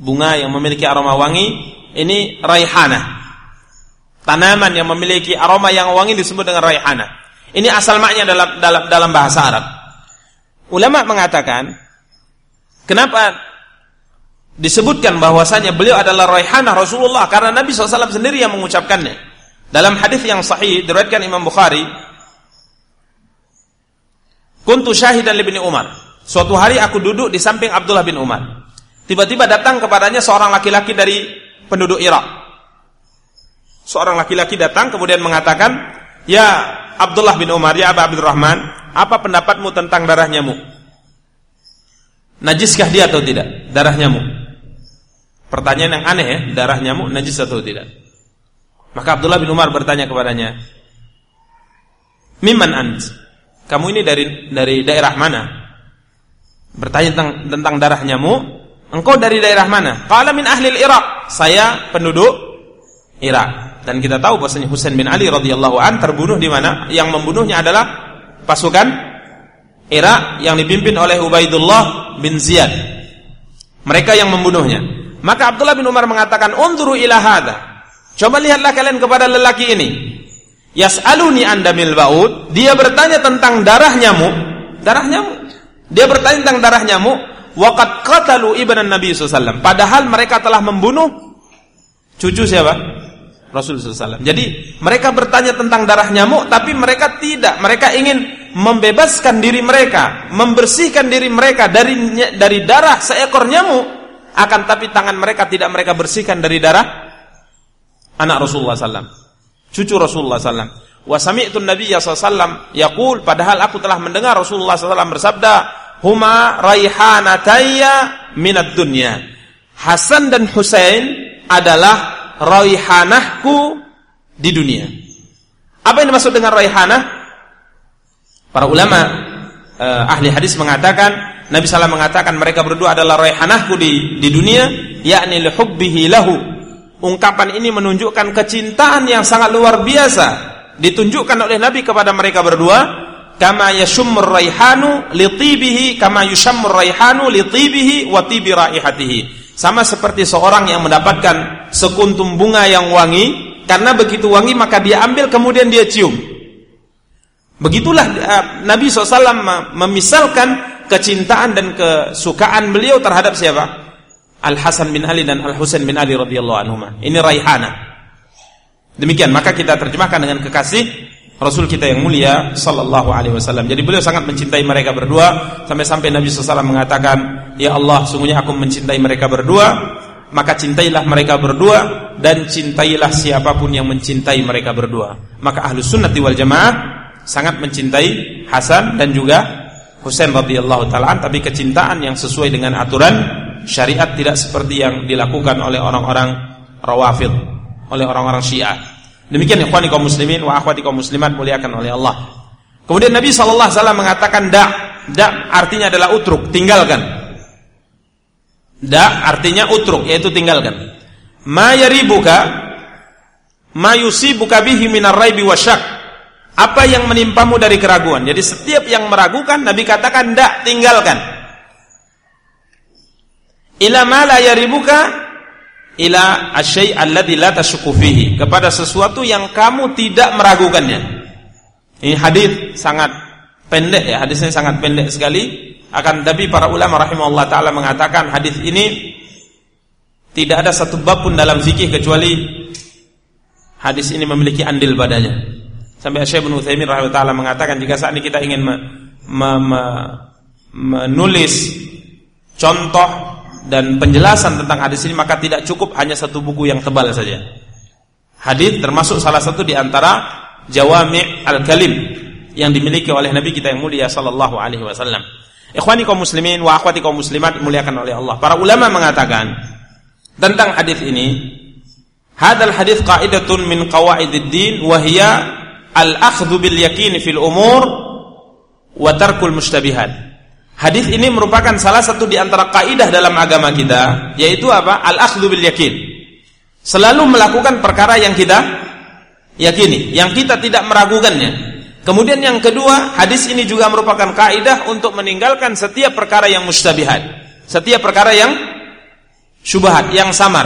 Bunga yang memiliki aroma wangi ini raihana. Tanaman yang memiliki aroma yang wangi disebut dengan raihana. Ini asal maknanya dalam dalam dalam bahasa Arab. Ulama mengatakan kenapa disebutkan bahwasanya beliau adalah raihana Rasulullah karena Nabi SAW sendiri yang mengucapkannya. Dalam hadis yang sahih diriwayatkan Imam Bukhari, "Kuntu syahidan li Umar." Suatu hari aku duduk di samping Abdullah bin Umar. Tiba-tiba datang kepadanya seorang laki-laki dari penduduk Irak. Seorang laki-laki datang kemudian mengatakan, "Ya Abdullah bin Umar, ya Abu Abdurrahman, apa pendapatmu tentang darah nyamuk?" Najiskah dia atau tidak? Darah nyamuk. Pertanyaan yang aneh ya, darah nyamuk najis atau tidak? Maka Abdullah bin Umar bertanya kepadanya, "Miman ant?" Kamu ini dari dari daerah mana? Bertanya tentang tentang darah nyamuk. Engkau dari daerah mana? Qala min ahli Irak. Saya penduduk Irak. Dan kita tahu bahwasanya Husain bin Ali radhiyallahu an terbunuh di mana? Yang membunuhnya adalah pasukan Irak yang dipimpin oleh Ubaidullah bin Ziyad. Mereka yang membunuhnya. Maka Abdullah bin Umar mengatakan, "Unzuru ila hadha." Coba lihatlah kalian kepada lelaki ini. Yas'aluni anda mil baud. Dia bertanya tentang darah nyamuk. Darah nyamuk. Dia bertanya tentang darah nyamuk. Waqad qatalu ibnan Nabi SAW. Padahal mereka telah membunuh cucu siapa? Rasul SAW. Jadi mereka bertanya tentang darah nyamuk, tapi mereka tidak. Mereka ingin membebaskan diri mereka, membersihkan diri mereka dari dari darah seekor nyamuk. Akan tapi tangan mereka tidak mereka bersihkan dari darah anak Rasulullah SAW, cucu Rasulullah SAW. Wa sami'tu Nabiyya SAW yaqul padahal aku telah mendengar Rasulullah SAW bersabda, "Huma raihanatayya minad dunya." Hasan dan Husain adalah raihanahku di dunia. Apa yang dimaksud dengan raihanah? Para ulama eh, ahli hadis mengatakan Nabi SAW mengatakan mereka berdua adalah raihanahku di di dunia yakni lihubbihi lahu Ungkapan ini menunjukkan kecintaan yang sangat luar biasa. Ditunjukkan oleh Nabi kepada mereka berdua kama yashummur raihanu litibihi kama yushammur raihanu litibihi wa tibi raihatihi. Sama seperti seorang yang mendapatkan sekuntum bunga yang wangi karena begitu wangi maka dia ambil kemudian dia cium. Begitulah uh, Nabi SAW memisalkan kecintaan dan kesukaan beliau terhadap siapa Al Hasan bin Ali dan Al Husain bin Ali radhiyallahu anhuma. Ini raihana. Demikian maka kita terjemahkan dengan kekasih Rasul kita yang mulia sallallahu alaihi wasallam. Jadi beliau sangat mencintai mereka berdua sampai-sampai Nabi SAW mengatakan, "Ya Allah, sungguhnya aku mencintai mereka berdua, maka cintailah mereka berdua dan cintailah siapa pun yang mencintai mereka berdua." Maka ahlu sunnati wal jamaah sangat mencintai Hasan dan juga Husain radhiyallahu taala, tapi kecintaan yang sesuai dengan aturan syariat tidak seperti yang dilakukan oleh orang-orang Rawafid, oleh orang-orang Syiah. Demikian ikhwani kaum muslimin wa akhwati kaum muslimat muliakan oleh Allah. Kemudian Nabi wasallam mengatakan da, da artinya adalah utruk, tinggalkan. Da artinya utruk yaitu tinggalkan. Ma yaribuka ma yusibuka bihi minar raibi wasyak. Apa yang menimpamu dari keraguan. Jadi setiap yang meragukan Nabi katakan da, tinggalkan. Ila ma la yaribuka ila asyai' alladzi la tashku fihi kepada sesuatu yang kamu tidak meragukannya. Ini hadis sangat pendek ya, hadisnya sangat pendek sekali. Akan tapi para ulama rahimahullah taala mengatakan hadis ini tidak ada satu bab pun dalam fikih kecuali hadis ini memiliki andil padanya. Sampai Syekh Ibnu Utsaimin rahimahullah taala mengatakan jika saat ini kita ingin me, me, me, menulis contoh dan penjelasan tentang hadis ini maka tidak cukup hanya satu buku yang tebal saja. Hadis termasuk salah satu di antara jawami' al-kalim yang dimiliki oleh Nabi kita yang mulia sallallahu alaihi wasallam. Ikhwani kaum muslimin wa akhwati kaum muslimat dimuliakan oleh Allah. Para ulama mengatakan tentang hadis ini, hadal hadis qaidatun min qawaidid din wa hiya al-akhdhu bil yakin fil umur wa tarkul mustabihat. Hadis ini merupakan salah satu di antara kaidah dalam agama kita, yaitu apa? Al-akhdhu bil yakin. Selalu melakukan perkara yang kita yakini, yang kita tidak meragukannya. Kemudian yang kedua, hadis ini juga merupakan kaidah untuk meninggalkan setiap perkara yang mustabihat, setiap perkara yang syubhat, yang samar.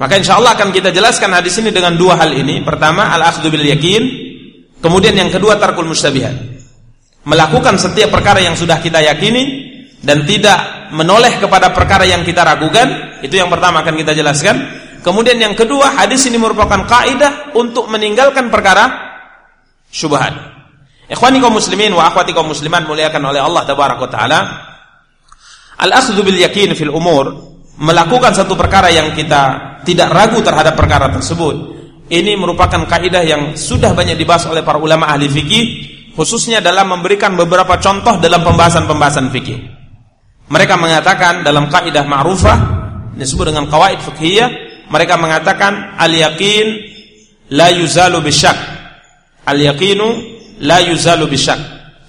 Maka insya Allah akan kita jelaskan hadis ini dengan dua hal ini. Pertama, al-akhdhu bil yakin. Kemudian yang kedua, tarkul mustabihat melakukan setiap perkara yang sudah kita yakini dan tidak menoleh kepada perkara yang kita ragukan, itu yang pertama akan kita jelaskan. Kemudian yang kedua, hadis ini merupakan kaidah untuk meninggalkan perkara syubhat. Ikhwani kaum muslimin wa akhwati kaum muslimat muliakan oleh Allah tabaraka taala. Al-akhdhu bil yakin fil umur, melakukan satu perkara yang kita tidak ragu terhadap perkara tersebut. Ini merupakan kaidah yang sudah banyak dibahas oleh para ulama ahli fikih khususnya dalam memberikan beberapa contoh dalam pembahasan-pembahasan fikih. Mereka mengatakan dalam kaidah ma'rufah disebut dengan kawaid fikhiyah, mereka mengatakan al-yaqin la yuzalu bisyak. Al-yaqinu la yuzalu bisyak.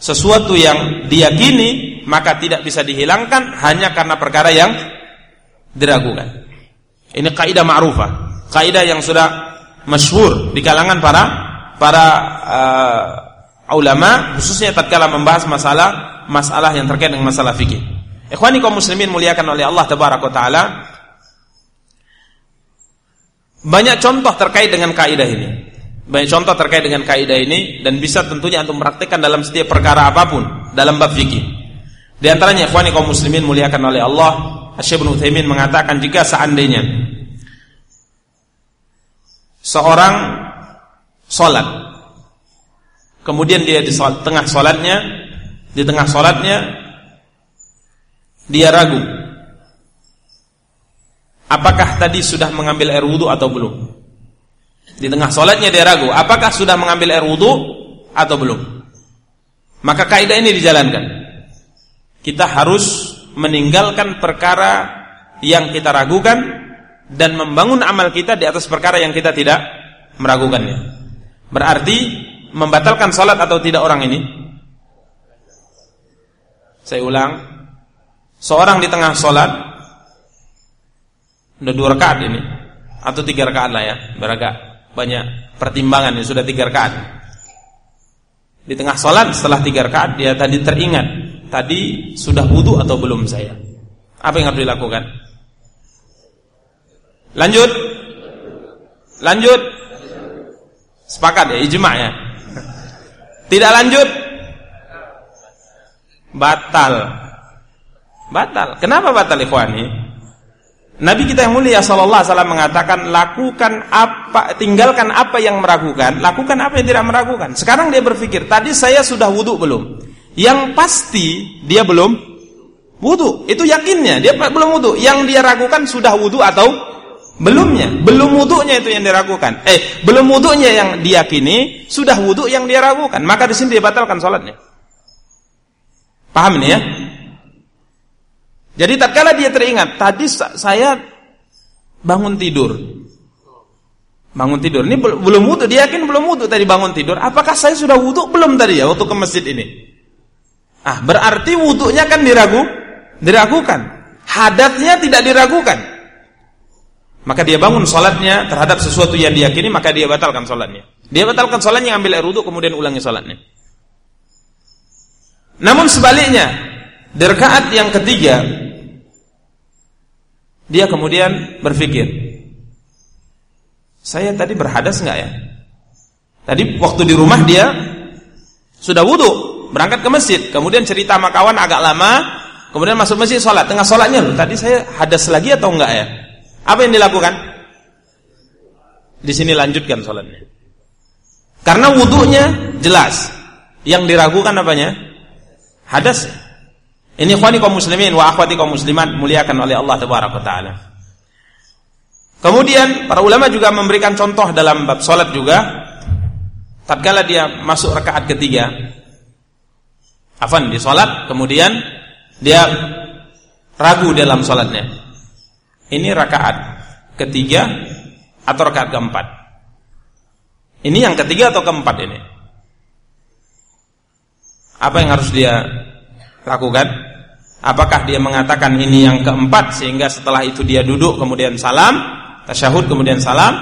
Sesuatu yang diyakini maka tidak bisa dihilangkan hanya karena perkara yang diragukan. Ini kaidah ma'rufah, kaidah yang sudah masyhur di kalangan para para uh, ulama khususnya tatkala membahas masalah masalah yang terkait dengan masalah fikih. Ikhwani kaum muslimin muliakan oleh Allah tabaraka taala. Banyak contoh terkait dengan kaidah ini. Banyak contoh terkait dengan kaidah ini dan bisa tentunya untuk mempraktikkan dalam setiap perkara apa pun dalam bab fikih. Di antaranya ikhwani kaum muslimin muliakan oleh Allah, Syekh Ibnu Utsaimin mengatakan jika seandainya seorang salat Kemudian dia di tengah solatnya, di tengah solatnya dia ragu. Apakah tadi sudah mengambil air wudhu atau belum? Di tengah solatnya dia ragu. Apakah sudah mengambil air wudhu atau belum? Maka kaidah ini dijalankan. Kita harus meninggalkan perkara yang kita ragukan dan membangun amal kita di atas perkara yang kita tidak meragukannya. Berarti membatalkan salat atau tidak orang ini? Saya ulang. Seorang di tengah salat sudah dua rakaat ini atau tiga rakaat lah ya, beragak banyak pertimbangan ini sudah tiga rakaat. Di tengah salat setelah tiga rakaat dia tadi teringat, tadi sudah wudhu atau belum saya? Apa yang harus dilakukan? Lanjut. Lanjut. Sepakat ya, ijma ya. Tidak lanjut Batal Batal Kenapa batal ikhwani? Nabi kita yang mulia sallallahu alaihi wasallam mengatakan lakukan apa tinggalkan apa yang meragukan, lakukan apa yang tidak meragukan. Sekarang dia berpikir, tadi saya sudah wudhu belum? Yang pasti dia belum wudhu. Itu yakinnya, dia belum wudhu. Yang dia ragukan sudah wudhu atau belumnya. Belum wudhunya itu yang diragukan. Eh, belum wudhunya yang diyakini, sudah wudhu yang dia ragukan. Maka di sini dia batalkan sholatnya. Paham ini ya? Jadi tatkala dia teringat, tadi saya bangun tidur. Bangun tidur. Ini belum wudhu, dia yakin belum wudhu tadi bangun tidur. Apakah saya sudah wudhu belum tadi ya waktu ke masjid ini? Ah, berarti wudhunya kan diragu, diragukan. Hadatnya tidak diragukan. Maka dia bangun sholatnya terhadap sesuatu yang diyakini, maka dia batalkan sholatnya. Dia batalkan sholatnya, ambil air wudhu, kemudian ulangi sholatnya. Namun sebaliknya, di yang ketiga, dia kemudian berpikir, saya tadi berhadas nggak ya? Tadi waktu di rumah dia sudah wudhu, berangkat ke masjid, kemudian cerita sama kawan agak lama, kemudian masuk masjid sholat. Tengah sholatnya loh, tadi saya hadas lagi atau enggak ya? Apa yang dilakukan? Di sini lanjutkan sholatnya. Karena wudhunya jelas, yang diragukan apanya? Hadas. Ini ikhwani kaum muslimin wa akhwati kaum muslimat muliakan oleh Allah taala. Kemudian para ulama juga memberikan contoh dalam bab salat juga tatkala dia masuk rakaat ketiga. Afan di salat kemudian dia ragu dalam salatnya. Ini rakaat ketiga atau rakaat keempat? Ini yang ketiga atau keempat ini? Apa yang harus dia lakukan? Apakah dia mengatakan ini yang keempat sehingga setelah itu dia duduk kemudian salam, tasyahud kemudian salam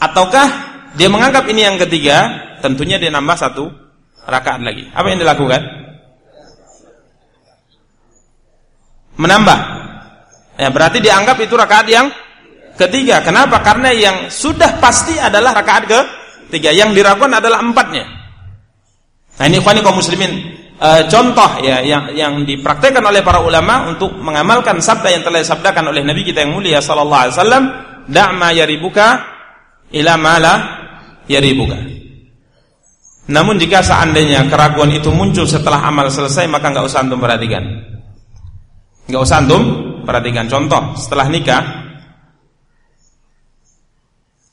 ataukah dia menganggap ini yang ketiga, tentunya dia nambah satu rakaat lagi. Apa yang dilakukan? Menambah. Ya, berarti dianggap itu rakaat yang ketiga. Kenapa? Karena yang sudah pasti adalah rakaat ketiga. Yang diragukan adalah empatnya. Nah ini ikhwani kaum muslimin e, contoh ya yang yang dipraktekkan oleh para ulama untuk mengamalkan sabda yang telah disabdakan oleh Nabi kita yang mulia sallallahu alaihi wasallam, "Da'ma yaribuka ila ma yaribuka." Namun jika seandainya keraguan itu muncul setelah amal selesai maka enggak usah antum perhatikan. Enggak usah antum perhatikan. Contoh, setelah nikah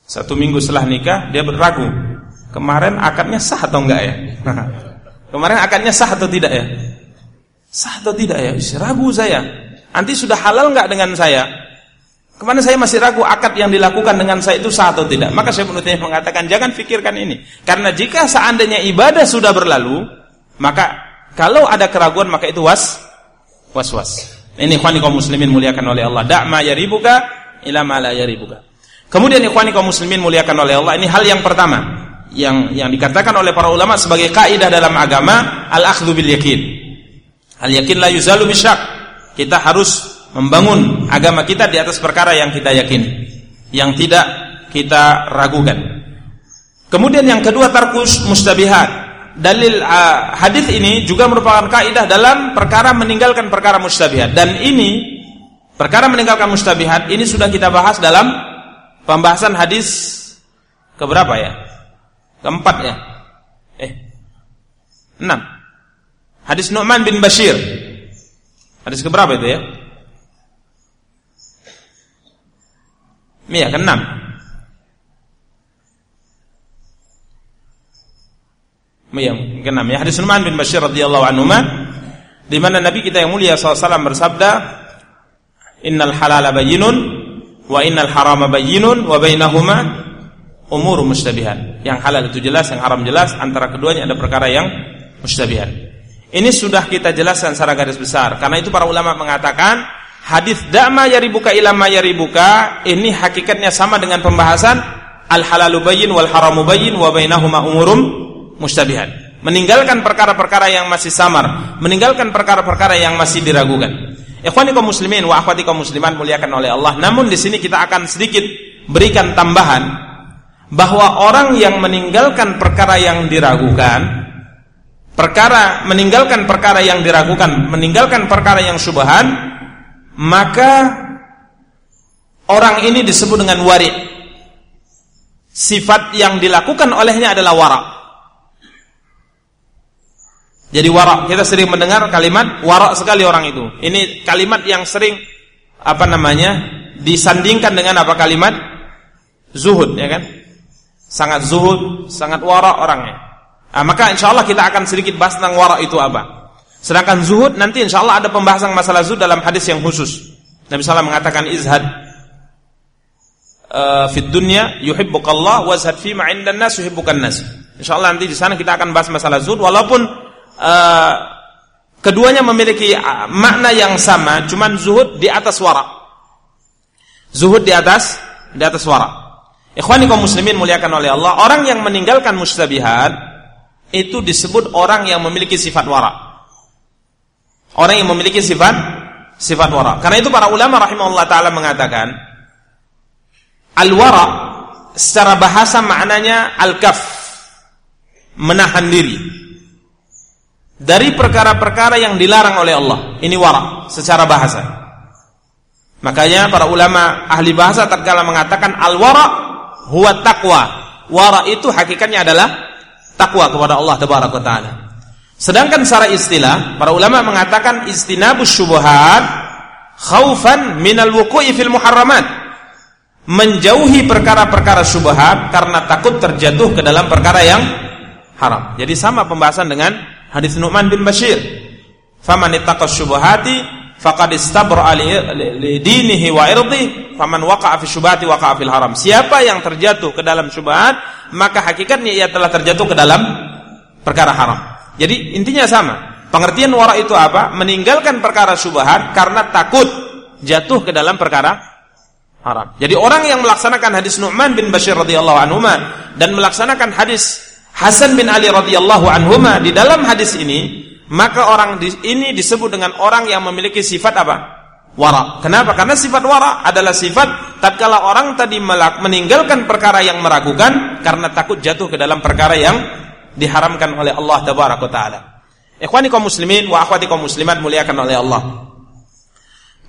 satu minggu setelah nikah dia beragu Kemarin akadnya sah atau enggak ya? Kemarin akadnya sah atau tidak ya? Sah atau tidak ya? Ragu saya. Nanti sudah halal enggak dengan saya? Ke mana saya masih ragu akad yang dilakukan dengan saya itu sah atau tidak? Maka saya menurutnya mengatakan jangan pikirkan ini. Karena jika seandainya ibadah sudah berlalu, maka kalau ada keraguan maka itu was was was. Ini ikhwani kaum muslimin muliakan oleh Allah. Da'ma yaribuka ila ma la yaribuka. Kemudian ikhwani kaum muslimin muliakan oleh Allah, ini hal yang pertama yang yang dikatakan oleh para ulama sebagai kaidah dalam agama al-akhdhu bil yakin. Al yakin la yuzalu bisyak. Kita harus membangun agama kita di atas perkara yang kita yakini, yang tidak kita ragukan. Kemudian yang kedua tarkus mustabihat. Dalil uh, hadis ini juga merupakan kaidah dalam perkara meninggalkan perkara mustabihat dan ini perkara meninggalkan mustabihat ini sudah kita bahas dalam pembahasan hadis keberapa ya? Keempat ya. Eh. Enam. Hadis Nu'man bin Bashir. Hadis keberapa itu ya? Iya, keenam. Iya, keenam ya. Hadis Nu'man bin Bashir radhiyallahu anhu di mana Nabi kita yang mulia SAW bersabda, "Innal halala bayyinun wa innal harama bayyinun wa bainahuma umur mustabihat. Yang halal itu jelas, yang haram jelas, antara keduanya ada perkara yang mustabihat. Ini sudah kita jelaskan secara garis besar. Karena itu para ulama mengatakan hadis da'ma yaribuka ilama yaribuka ini hakikatnya sama dengan pembahasan al halalu bayyin wal haramu bayyin wa bainahuma umurum mustabihat. Meninggalkan perkara-perkara yang masih samar, meninggalkan perkara-perkara yang masih diragukan. Ikhwani kaum muslimin wa akhwati kaum musliman muliakan oleh Allah. Namun di sini kita akan sedikit berikan tambahan bahwa orang yang meninggalkan perkara yang diragukan perkara meninggalkan perkara yang diragukan meninggalkan perkara yang subhan maka orang ini disebut dengan wari. Sifat yang dilakukan olehnya adalah wara. Jadi wara, kita sering mendengar kalimat wara sekali orang itu. Ini kalimat yang sering apa namanya? disandingkan dengan apa kalimat zuhud ya kan? Sangat zuhud, sangat wara orangnya. Nah, maka insya Allah kita akan sedikit bahas tentang wara itu apa. Sedangkan zuhud nanti insya Allah ada pembahasan masalah zuhud dalam hadis yang khusus. Nabi SAW mengatakan izhad uh, fit dunya yuhibbukallah wazhad fi ma indan nas yuhibbukan nas. Insyaallah nanti di sana kita akan bahas masalah zuhud walaupun uh, keduanya memiliki uh, makna yang sama, cuman zuhud di atas wara. Zuhud di atas di atas wara. Ikhwani kaum muslimin muliakan oleh Allah, orang yang meninggalkan mustabihat itu disebut orang yang memiliki sifat wara. Orang yang memiliki sifat sifat wara. Karena itu para ulama rahimahullah taala mengatakan al-wara secara bahasa maknanya al-kaf menahan diri dari perkara-perkara yang dilarang oleh Allah. Ini wara secara bahasa. Makanya para ulama ahli bahasa tatkala mengatakan al-wara huwa taqwa. Wara itu hakikatnya adalah takwa kepada Allah Tabaraka taala. Sedangkan secara istilah, para ulama mengatakan istinabus syubhat khaufan minal wuqu'i fil muharramat. Menjauhi perkara-perkara syubhat karena takut terjatuh ke dalam perkara yang haram. Jadi sama pembahasan dengan hadis Nu'man bin Bashir. Faman ittaqas syubhati faqad istabra li dinihi wa irdi. Faman waqa'a fi syubhati waqa'a fil haram. Siapa yang terjatuh ke dalam syubhat maka hakikatnya ia telah terjatuh ke dalam perkara haram. Jadi intinya sama. Pengertian wara itu apa? Meninggalkan perkara syubhat karena takut jatuh ke dalam perkara haram. Jadi orang yang melaksanakan hadis Nu'man bin Bashir radhiyallahu anhu dan melaksanakan hadis Hasan bin Ali radhiyallahu anhu di dalam hadis ini maka orang ini disebut dengan orang yang memiliki sifat apa? Wara. Kenapa? Karena sifat wara adalah sifat tatkala orang tadi meninggalkan perkara yang meragukan karena takut jatuh ke dalam perkara yang diharamkan oleh Allah tabaraka taala. Ikhwani kaum muslimin wa akhwati kaum muslimat muliakan oleh Allah.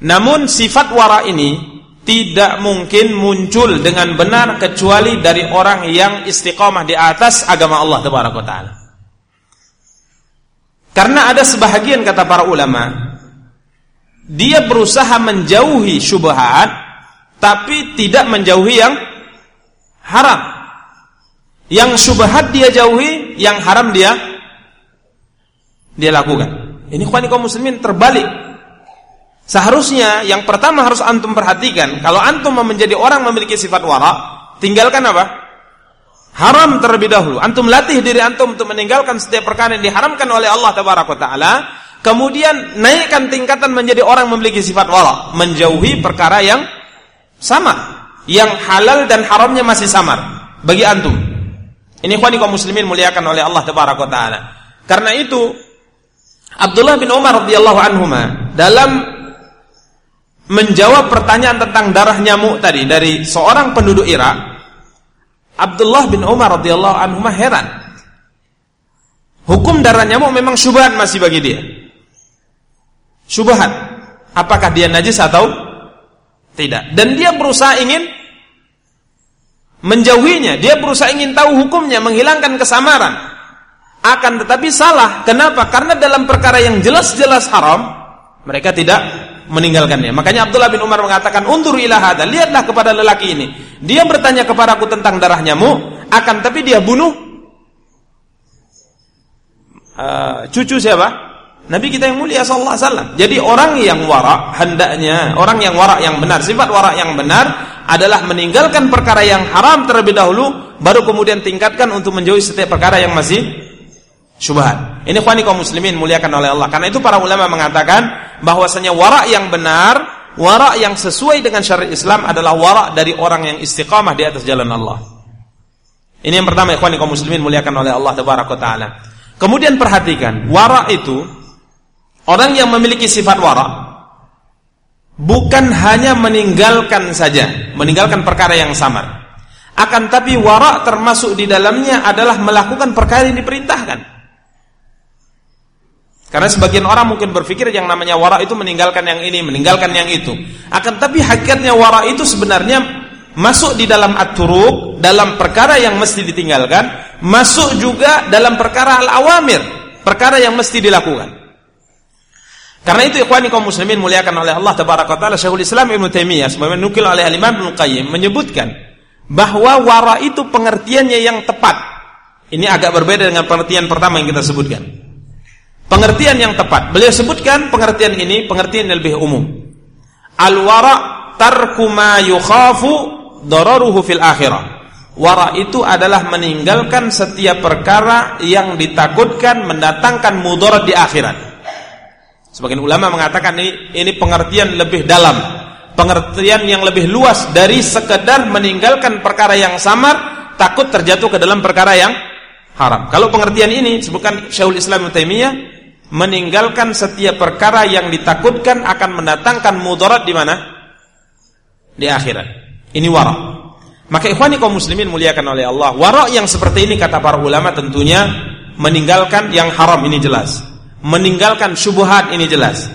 Namun sifat wara ini tidak mungkin muncul dengan benar kecuali dari orang yang istiqamah di atas agama Allah taala. Karena ada sebahagian kata para ulama, dia berusaha menjauhi syubhat tapi tidak menjauhi yang haram. Yang syubhat dia jauhi, yang haram dia dia lakukan. Ini kaum muslimin terbalik. Seharusnya yang pertama harus antum perhatikan, kalau antum menjadi orang memiliki sifat wara, tinggalkan apa? haram terlebih dahulu. Antum latih diri antum untuk meninggalkan setiap perkara yang diharamkan oleh Allah taala, kemudian naikkan tingkatan menjadi orang memiliki sifat wala, menjauhi perkara yang sama, yang halal dan haramnya masih samar bagi antum. Ini khani kaum muslimin muliakan oleh Allah taala. Karena itu Abdullah bin Umar radhiyallahu anhuma dalam menjawab pertanyaan tentang darah nyamuk tadi dari seorang penduduk Irak Abdullah bin Umar radhiyallahu anhu heran. Hukum darah nyamuk memang syubhat masih bagi dia. Syubhat. Apakah dia najis atau tidak? Dan dia berusaha ingin menjauhinya. Dia berusaha ingin tahu hukumnya, menghilangkan kesamaran. Akan tetapi salah. Kenapa? Karena dalam perkara yang jelas-jelas haram, mereka tidak meninggalkannya. Makanya Abdullah bin Umar mengatakan, "Undur ila hada, lihatlah kepada lelaki ini. Dia bertanya kepadaku tentang darah nyamuk, akan tapi dia bunuh uh, cucu siapa? Nabi kita yang mulia sallallahu alaihi wasallam. Jadi orang yang wara hendaknya, orang yang wara yang benar, sifat wara yang benar adalah meninggalkan perkara yang haram terlebih dahulu baru kemudian tingkatkan untuk menjauhi setiap perkara yang masih syubhat. Ini khwani kaum muslimin muliakan oleh Allah. Karena itu para ulama mengatakan bahwasanya wara yang benar, wara yang sesuai dengan syariat Islam adalah wara dari orang yang istiqamah di atas jalan Allah. Ini yang pertama ikhwani kaum muslimin muliakan oleh Allah taala. Kemudian perhatikan, wara itu orang yang memiliki sifat wara bukan hanya meninggalkan saja, meninggalkan perkara yang samar. Akan tapi wara termasuk di dalamnya adalah melakukan perkara yang diperintahkan. Karena sebagian orang mungkin berpikir yang namanya wara itu meninggalkan yang ini, meninggalkan yang itu. Akan tapi hakikatnya wara itu sebenarnya masuk di dalam aturuk, dalam perkara yang mesti ditinggalkan, masuk juga dalam perkara al-awamir, perkara yang mesti dilakukan. Karena itu ikhwani kaum muslimin muliakan oleh Allah tabaraka taala Syekhul Islam Ibnu Taimiyah sebagaimana nukil oleh Imam Ibnu Qayyim menyebutkan bahwa wara itu pengertiannya yang tepat. Ini agak berbeda dengan pengertian pertama yang kita sebutkan. Pengertian yang tepat. Beliau sebutkan pengertian ini pengertian yang lebih umum. Al-wara tarku ma yukhafu dararuhu fil akhirah. Wara itu adalah meninggalkan setiap perkara yang ditakutkan mendatangkan mudarat di akhirat. Sebagian ulama mengatakan ini, ini pengertian lebih dalam, pengertian yang lebih luas dari sekedar meninggalkan perkara yang samar, takut terjatuh ke dalam perkara yang haram. Kalau pengertian ini sebutkan Syekhul Islam Taimiyah meninggalkan setiap perkara yang ditakutkan akan mendatangkan mudarat di mana? Di akhirat. Ini wara. Maka ikhwani kaum muslimin muliakan oleh Allah. Wara yang seperti ini kata para ulama tentunya meninggalkan yang haram ini jelas. Meninggalkan syubhat ini jelas.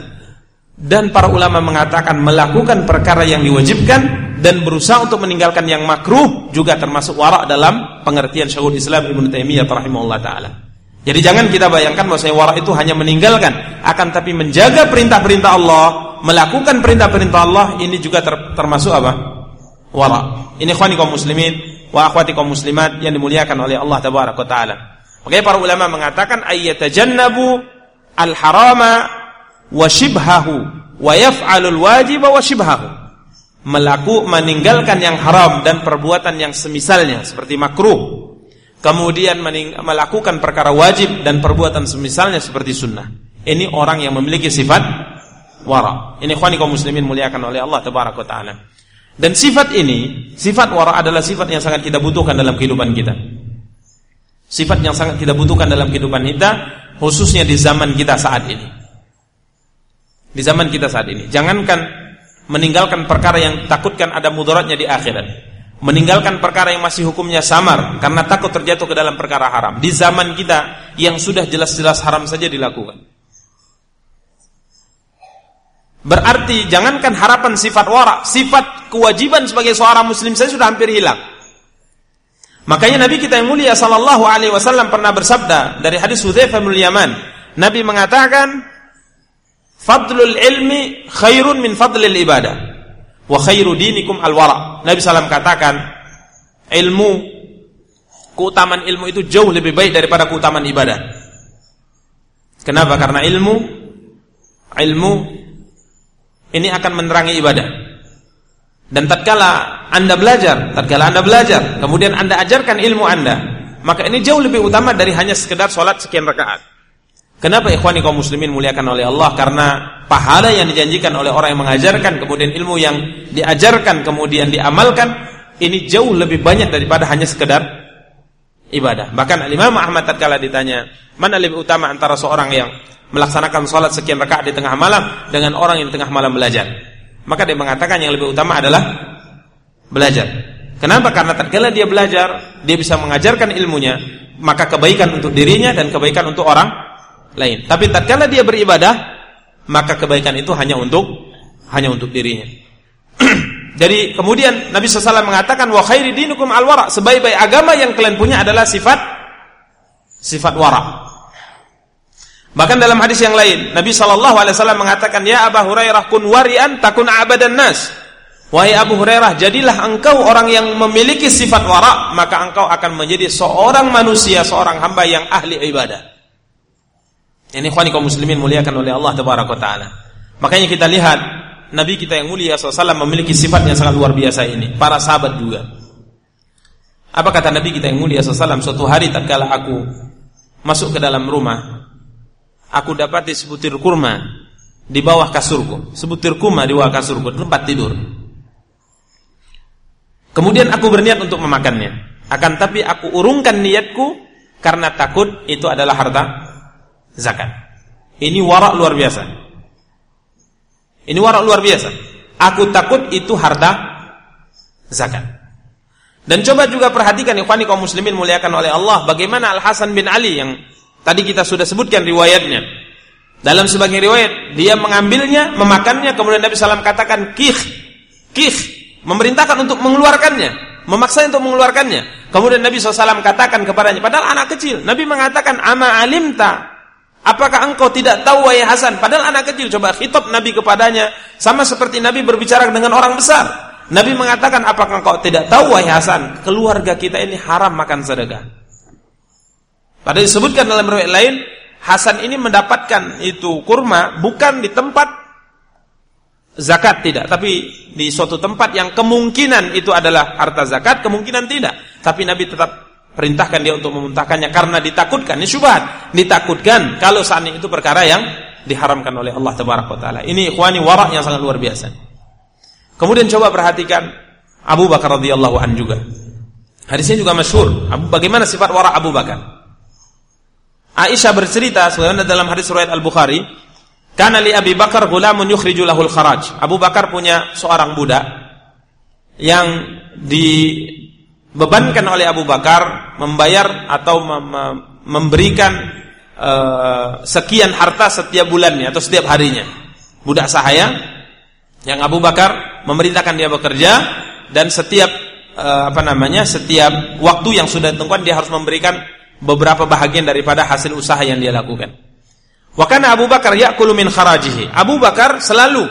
Dan para ulama mengatakan melakukan perkara yang diwajibkan dan berusaha untuk meninggalkan yang makruh juga termasuk wara dalam pengertian Syekhul Islam Ibnu Taimiyah rahimahullah taala. Jadi jangan kita bayangkan bahwa saya wara itu hanya meninggalkan, akan tapi menjaga perintah-perintah Allah, melakukan perintah-perintah Allah ini juga ter, termasuk apa? Wara. Ini khwani kaum muslimin wa akhwati kaum muslimat yang dimuliakan oleh Allah tabaraka taala. Makanya para ulama mengatakan ayyatajannabu al-harama wa shibhahu wa yaf'alul wajiba wa shibhahu. Melaku meninggalkan yang haram dan perbuatan yang semisalnya seperti makruh kemudian melakukan perkara wajib dan perbuatan semisalnya seperti sunnah. Ini orang yang memiliki sifat wara. Ini khwani kaum muslimin muliakan oleh Allah tabaraka taala. Dan sifat ini, sifat wara adalah sifat yang sangat kita butuhkan dalam kehidupan kita. Sifat yang sangat kita butuhkan dalam kehidupan kita, khususnya di zaman kita saat ini. Di zaman kita saat ini. Jangankan meninggalkan perkara yang takutkan ada mudaratnya di akhirat meninggalkan perkara yang masih hukumnya samar karena takut terjatuh ke dalam perkara haram di zaman kita yang sudah jelas-jelas haram saja dilakukan. Berarti jangankan harapan sifat wara, sifat kewajiban sebagai seorang muslim saya sudah hampir hilang. Makanya Nabi kita yang mulia sallallahu alaihi wasallam pernah bersabda dari hadis Hudzaifah bin Yaman, Nabi mengatakan, "Fadlul ilmi khairun min fadlil ibadah." Wa khairu dinikum al-wara. Nabi SAW katakan, ilmu, keutamaan ilmu itu jauh lebih baik daripada keutamaan ibadah. Kenapa? Karena ilmu, ilmu ini akan menerangi ibadah. Dan tatkala Anda belajar, tatkala Anda belajar, kemudian Anda ajarkan ilmu Anda, maka ini jauh lebih utama dari hanya sekedar sholat sekian rakaat. Kenapa ikhwani kaum muslimin muliakan oleh Allah? Karena pahala yang dijanjikan oleh orang yang mengajarkan, kemudian ilmu yang diajarkan, kemudian diamalkan, ini jauh lebih banyak daripada hanya sekedar ibadah. Bahkan Imam Ahmad tatkala ditanya, mana lebih utama antara seorang yang melaksanakan sholat sekian rakaat di tengah malam dengan orang yang di tengah malam belajar? Maka dia mengatakan yang lebih utama adalah belajar. Kenapa? Karena tatkala dia belajar, dia bisa mengajarkan ilmunya, maka kebaikan untuk dirinya dan kebaikan untuk orang lain. Tapi tatkala dia beribadah, maka kebaikan itu hanya untuk hanya untuk dirinya. Jadi kemudian Nabi SAW mengatakan wa khairi dinukum al wara. Sebaik-baik agama yang kalian punya adalah sifat sifat wara. Bahkan dalam hadis yang lain, Nabi Wasallam mengatakan, Ya Abu Hurairah kun warian takun abadan nas. Wahai Abu Hurairah, jadilah engkau orang yang memiliki sifat wara, maka engkau akan menjadi seorang manusia, seorang hamba yang ahli ibadah. Ini khani kaum muslimin muliakan oleh Allah tabaraka taala. Makanya kita lihat Nabi kita yang mulia SAW memiliki sifat yang sangat luar biasa ini. Para sahabat juga. Apa kata Nabi kita yang mulia SAW? Suatu hari tatkala aku masuk ke dalam rumah, aku dapati sebutir kurma di bawah kasurku. Sebutir kurma di bawah kasurku, tempat tidur. Kemudian aku berniat untuk memakannya. Akan tapi aku urungkan niatku karena takut itu adalah harta zakat. Ini warak luar biasa. Ini warak luar biasa. Aku takut itu harta zakat. Dan coba juga perhatikan ikhwani kaum muslimin muliakan oleh Allah bagaimana Al Hasan bin Ali yang tadi kita sudah sebutkan riwayatnya. Dalam sebagian riwayat dia mengambilnya, memakannya, kemudian Nabi SAW katakan kih, kih, memerintahkan untuk mengeluarkannya, memaksa untuk mengeluarkannya. Kemudian Nabi SAW katakan kepadanya, padahal anak kecil, Nabi mengatakan ama alimta, apakah engkau tidak tahu wahai Hasan? Padahal anak kecil, coba khitab Nabi kepadanya, sama seperti Nabi berbicara dengan orang besar. Nabi mengatakan, apakah engkau tidak tahu wahai Hasan, keluarga kita ini haram makan sedekah. Padahal disebutkan dalam riwayat lain, Hasan ini mendapatkan itu kurma bukan di tempat zakat tidak, tapi di suatu tempat yang kemungkinan itu adalah harta zakat, kemungkinan tidak. Tapi Nabi tetap perintahkan dia untuk memuntahkannya karena ditakutkan, ini syubhat, ditakutkan kalau saat itu perkara yang diharamkan oleh Allah taala. Ini ikhwani warak yang sangat luar biasa. Kemudian coba perhatikan Abu Bakar radhiyallahu an juga. Hadisnya juga masyhur. Bagaimana sifat warak Abu Bakar? Aisyah bercerita sebagaimana dalam hadis riwayat Al-Bukhari, "Kana li Abi Bakar ghulamun yukhriju lahul kharaj." Abu Bakar punya seorang budak yang dibebankan oleh Abu Bakar membayar atau memberikan uh, sekian harta setiap bulannya atau setiap harinya. Budak sahaya yang Abu Bakar memerintahkan dia bekerja dan setiap uh, apa namanya? setiap waktu yang sudah ditentukan dia harus memberikan beberapa bahagian daripada hasil usaha yang dia lakukan. Wa kana Abu Bakar ya'kulu min kharajihi. Abu Bakar selalu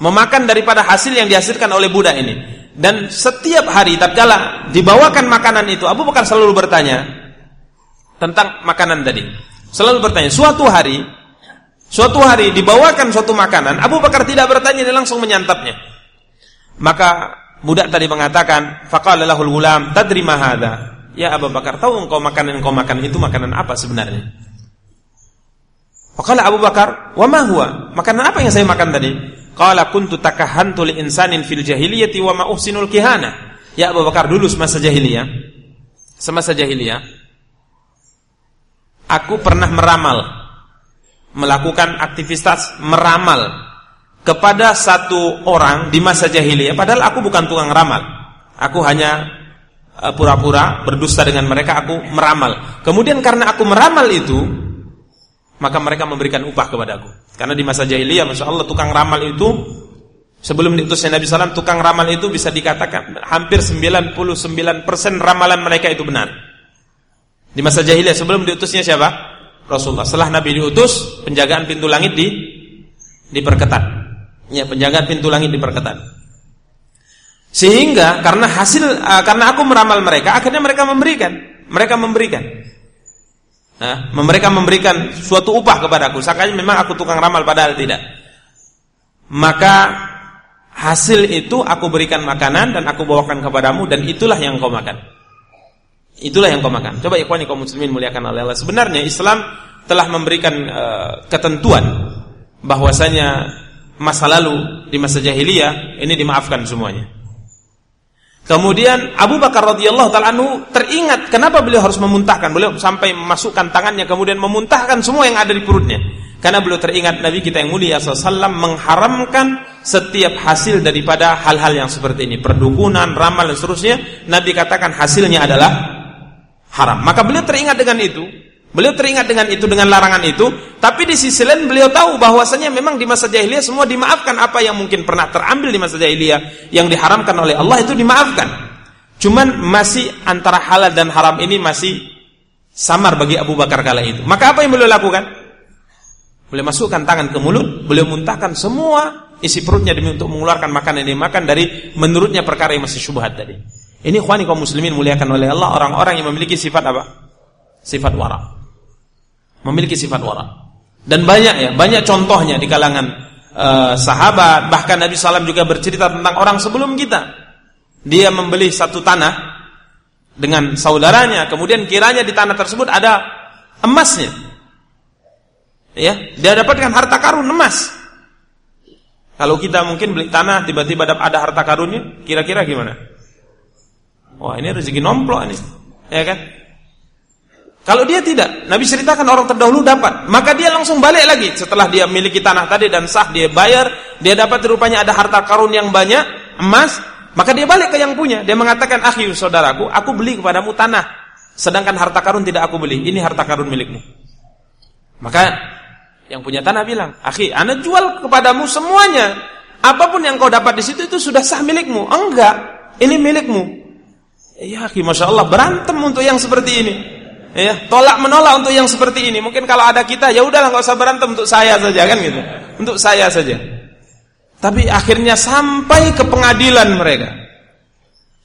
memakan daripada hasil yang dihasilkan oleh budak ini. Dan setiap hari tatkala dibawakan makanan itu, Abu Bakar selalu bertanya tentang makanan tadi. Selalu bertanya, suatu hari suatu hari dibawakan suatu makanan, Abu Bakar tidak bertanya, dia langsung menyantapnya. Maka budak tadi mengatakan, faqala lahul gulam, tadri ma Ya Abu Bakar, tahu engkau makanan engkau makan itu makanan apa sebenarnya? Faqala Abu Bakar, "Wa ma huwa?" Makanan apa yang saya makan tadi? Qala kuntu takahantu li insanin fil jahiliyati wa ma uhsinul kihana. Ya Abu Bakar, dulu semasa jahiliyah, semasa jahiliyah, aku pernah meramal melakukan aktivitas meramal kepada satu orang di masa jahiliyah padahal aku bukan tukang ramal. Aku hanya Eh, pura-pura berdusta dengan mereka aku meramal. Kemudian karena aku meramal itu, maka mereka memberikan upah kepadaku. Karena di masa jahiliyah, masya Allah tukang ramal itu sebelum diutusnya Nabi SAW, tukang ramal itu bisa dikatakan hampir 99% ramalan mereka itu benar. Di masa jahiliyah sebelum diutusnya siapa? Rasulullah. Setelah Nabi diutus, penjagaan pintu langit di diperketat. Ya, penjagaan pintu langit diperketat. Sehingga karena hasil uh, karena aku meramal mereka, akhirnya mereka memberikan, mereka memberikan. Nah, mereka memberikan suatu upah kepadaku. Sakanya memang aku tukang ramal padahal tidak. Maka hasil itu aku berikan makanan dan aku bawakan kepadamu dan itulah yang kau makan. Itulah yang kau makan. Coba ikhwani kaum muslimin muliakan oleh Allah. Sebenarnya Islam telah memberikan uh, ketentuan bahwasanya masa lalu di masa jahiliyah ini dimaafkan semuanya. Kemudian Abu Bakar radhiyallahu taala anhu teringat kenapa beliau harus memuntahkan. Beliau sampai memasukkan tangannya kemudian memuntahkan semua yang ada di perutnya. Karena beliau teringat Nabi kita yang mulia SAW mengharamkan setiap hasil daripada hal-hal yang seperti ini. Perdukunan, ramal dan seterusnya. Nabi katakan hasilnya adalah haram. Maka beliau teringat dengan itu. Beliau teringat dengan itu dengan larangan itu, tapi di sisi lain beliau tahu bahwasanya memang di masa jahiliyah semua dimaafkan apa yang mungkin pernah terambil di masa jahiliyah yang diharamkan oleh Allah itu dimaafkan. Cuman masih antara halal dan haram ini masih samar bagi Abu Bakar kala itu. Maka apa yang beliau lakukan? Beliau masukkan tangan ke mulut, beliau muntahkan semua isi perutnya demi untuk mengeluarkan makanan yang dimakan dari menurutnya perkara yang masih syubhat tadi. Ini khwani kaum muslimin muliakan oleh Allah orang-orang yang memiliki sifat apa? Sifat wara memiliki sifat wara. Dan banyak ya, banyak contohnya di kalangan uh, sahabat, bahkan Nabi SAW juga bercerita tentang orang sebelum kita. Dia membeli satu tanah dengan saudaranya, kemudian kiranya di tanah tersebut ada emasnya. Ya, dia dapatkan harta karun emas. Kalau kita mungkin beli tanah tiba-tiba ada harta karunnya, kira-kira gimana? Wah, ini rezeki nomplok ini. Ya kan? Kalau dia tidak, Nabi ceritakan orang terdahulu dapat, maka dia langsung balik lagi setelah dia memiliki tanah tadi dan sah dia bayar, dia dapat rupanya ada harta karun yang banyak, emas, maka dia balik ke yang punya. Dia mengatakan, "Akhi, saudaraku, aku beli kepadamu tanah, sedangkan harta karun tidak aku beli. Ini harta karun milikmu." Maka Yang punya tanah bilang, "Akhi, ana jual kepadamu semuanya. Apa pun yang kau dapat di situ itu sudah sah milikmu." Enggak, ini milikmu. Ya, akhi, masya Allah berantem untuk yang seperti ini. Ya, tolak menolak untuk yang seperti ini. Mungkin kalau ada kita, ya udahlah nggak usah berantem untuk saya saja kan gitu. Untuk saya saja. Tapi akhirnya sampai ke pengadilan mereka.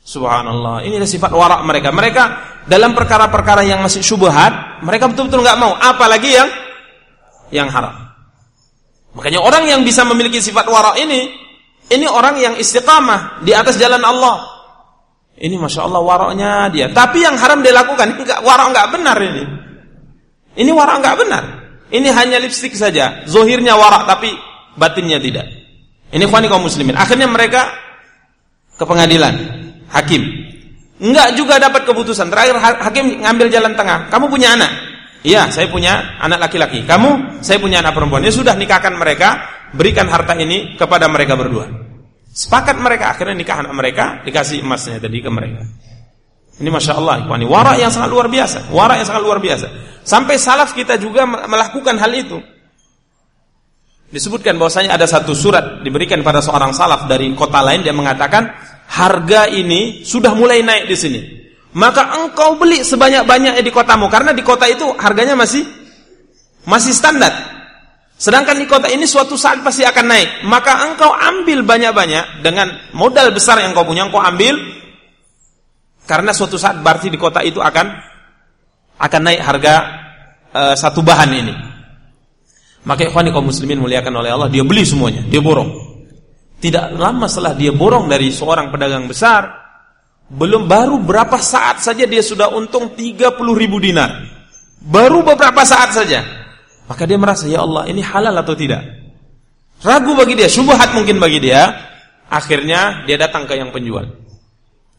Subhanallah. Ini sifat warak mereka. Mereka dalam perkara-perkara yang masih syubhat, mereka betul-betul nggak mau. Apalagi yang yang haram. Makanya orang yang bisa memiliki sifat warak ini, ini orang yang istiqamah di atas jalan Allah. Ini masya Allah waraknya dia. Tapi yang haram dia lakukan, enggak, warak nggak benar ini. Ini warak nggak benar. Ini hanya lipstick saja. Zohirnya warak tapi batinnya tidak. Ini khani kaum muslimin. Akhirnya mereka ke pengadilan, hakim. Enggak juga dapat keputusan. Terakhir hakim ngambil jalan tengah. Kamu punya anak? Iya, saya punya anak laki-laki. Kamu, saya punya anak perempuan. Ya sudah nikahkan mereka, berikan harta ini kepada mereka berdua. Sepakat mereka akhirnya nikah anak mereka dikasih emasnya tadi ke mereka. Ini masya Allah, ikhwani. Warak yang sangat luar biasa. Warak yang sangat luar biasa. Sampai salaf kita juga melakukan hal itu. Disebutkan bahwasanya ada satu surat diberikan pada seorang salaf dari kota lain dia mengatakan harga ini sudah mulai naik di sini. Maka engkau beli sebanyak-banyaknya di kotamu karena di kota itu harganya masih masih standar. Sedangkan di kota ini suatu saat pasti akan naik. Maka engkau ambil banyak-banyak dengan modal besar yang kau punya, engkau ambil karena suatu saat berarti di kota itu akan akan naik harga uh, satu bahan ini. Maka ikhwani kaum muslimin muliakan oleh Allah, dia beli semuanya, dia borong. Tidak lama setelah dia borong dari seorang pedagang besar, belum baru berapa saat saja dia sudah untung 30 ribu dinar. Baru beberapa saat saja. Maka dia merasa, ya Allah ini halal atau tidak? Ragu bagi dia, syubhat mungkin bagi dia. Akhirnya dia datang ke yang penjual.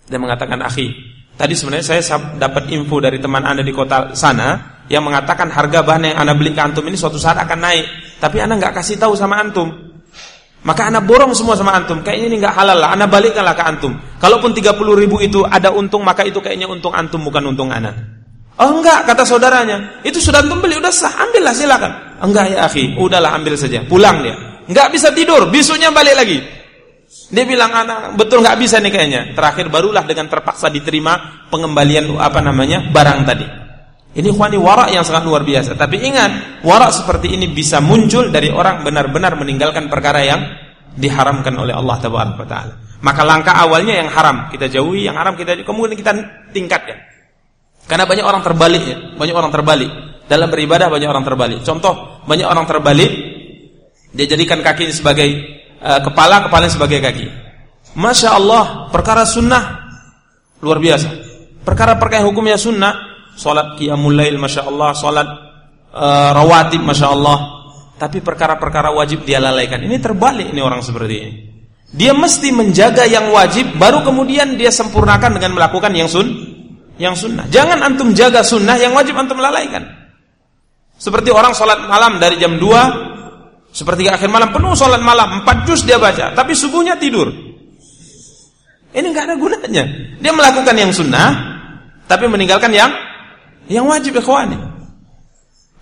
Dia mengatakan, akhi, tadi sebenarnya saya dapat info dari teman anda di kota sana, yang mengatakan harga bahan yang anda beli ke antum ini suatu saat akan naik. Tapi anda nggak kasih tahu sama antum. Maka anda borong semua sama antum. Kayaknya ini nggak halal lah. Anda balikkanlah ke antum. Kalaupun 30 ribu itu ada untung, maka itu kayaknya untung antum bukan untung anak. Oh enggak, kata saudaranya. Itu sudah antum beli, udah sah, ambillah silakan. Enggak ya akhi, udahlah ambil saja. Pulang dia. Enggak bisa tidur, besoknya balik lagi. Dia bilang anak betul nggak bisa nih kayaknya. Terakhir barulah dengan terpaksa diterima pengembalian apa namanya barang tadi. Ini khwani warak yang sangat luar biasa. Tapi ingat, warak seperti ini bisa muncul dari orang benar-benar meninggalkan perkara yang diharamkan oleh Allah Taala. Maka langkah awalnya yang haram kita jauhi, yang haram kita kemudian kita tingkatkan. Karena banyak orang terbalik ya, banyak orang terbalik. Dalam beribadah banyak orang terbalik. Contoh, banyak orang terbalik dia jadikan kaki sebagai uh, kepala, kepala sebagai kaki. Masya Allah, perkara sunnah luar biasa. Perkara-perkara hukumnya sunnah, salat qiyamul lail masya Allah, salat uh, rawatib masya Allah. Tapi perkara-perkara wajib dia lalaikan. Ini terbalik ini orang seperti ini. Dia mesti menjaga yang wajib, baru kemudian dia sempurnakan dengan melakukan yang sun yang sunnah. Jangan antum jaga sunnah yang wajib antum lalaikan. Seperti orang sholat malam dari jam 2 seperti akhir malam penuh sholat malam 4 juz dia baca, tapi subuhnya tidur. Ini nggak ada gunanya. Dia melakukan yang sunnah, tapi meninggalkan yang yang wajib ikhwani.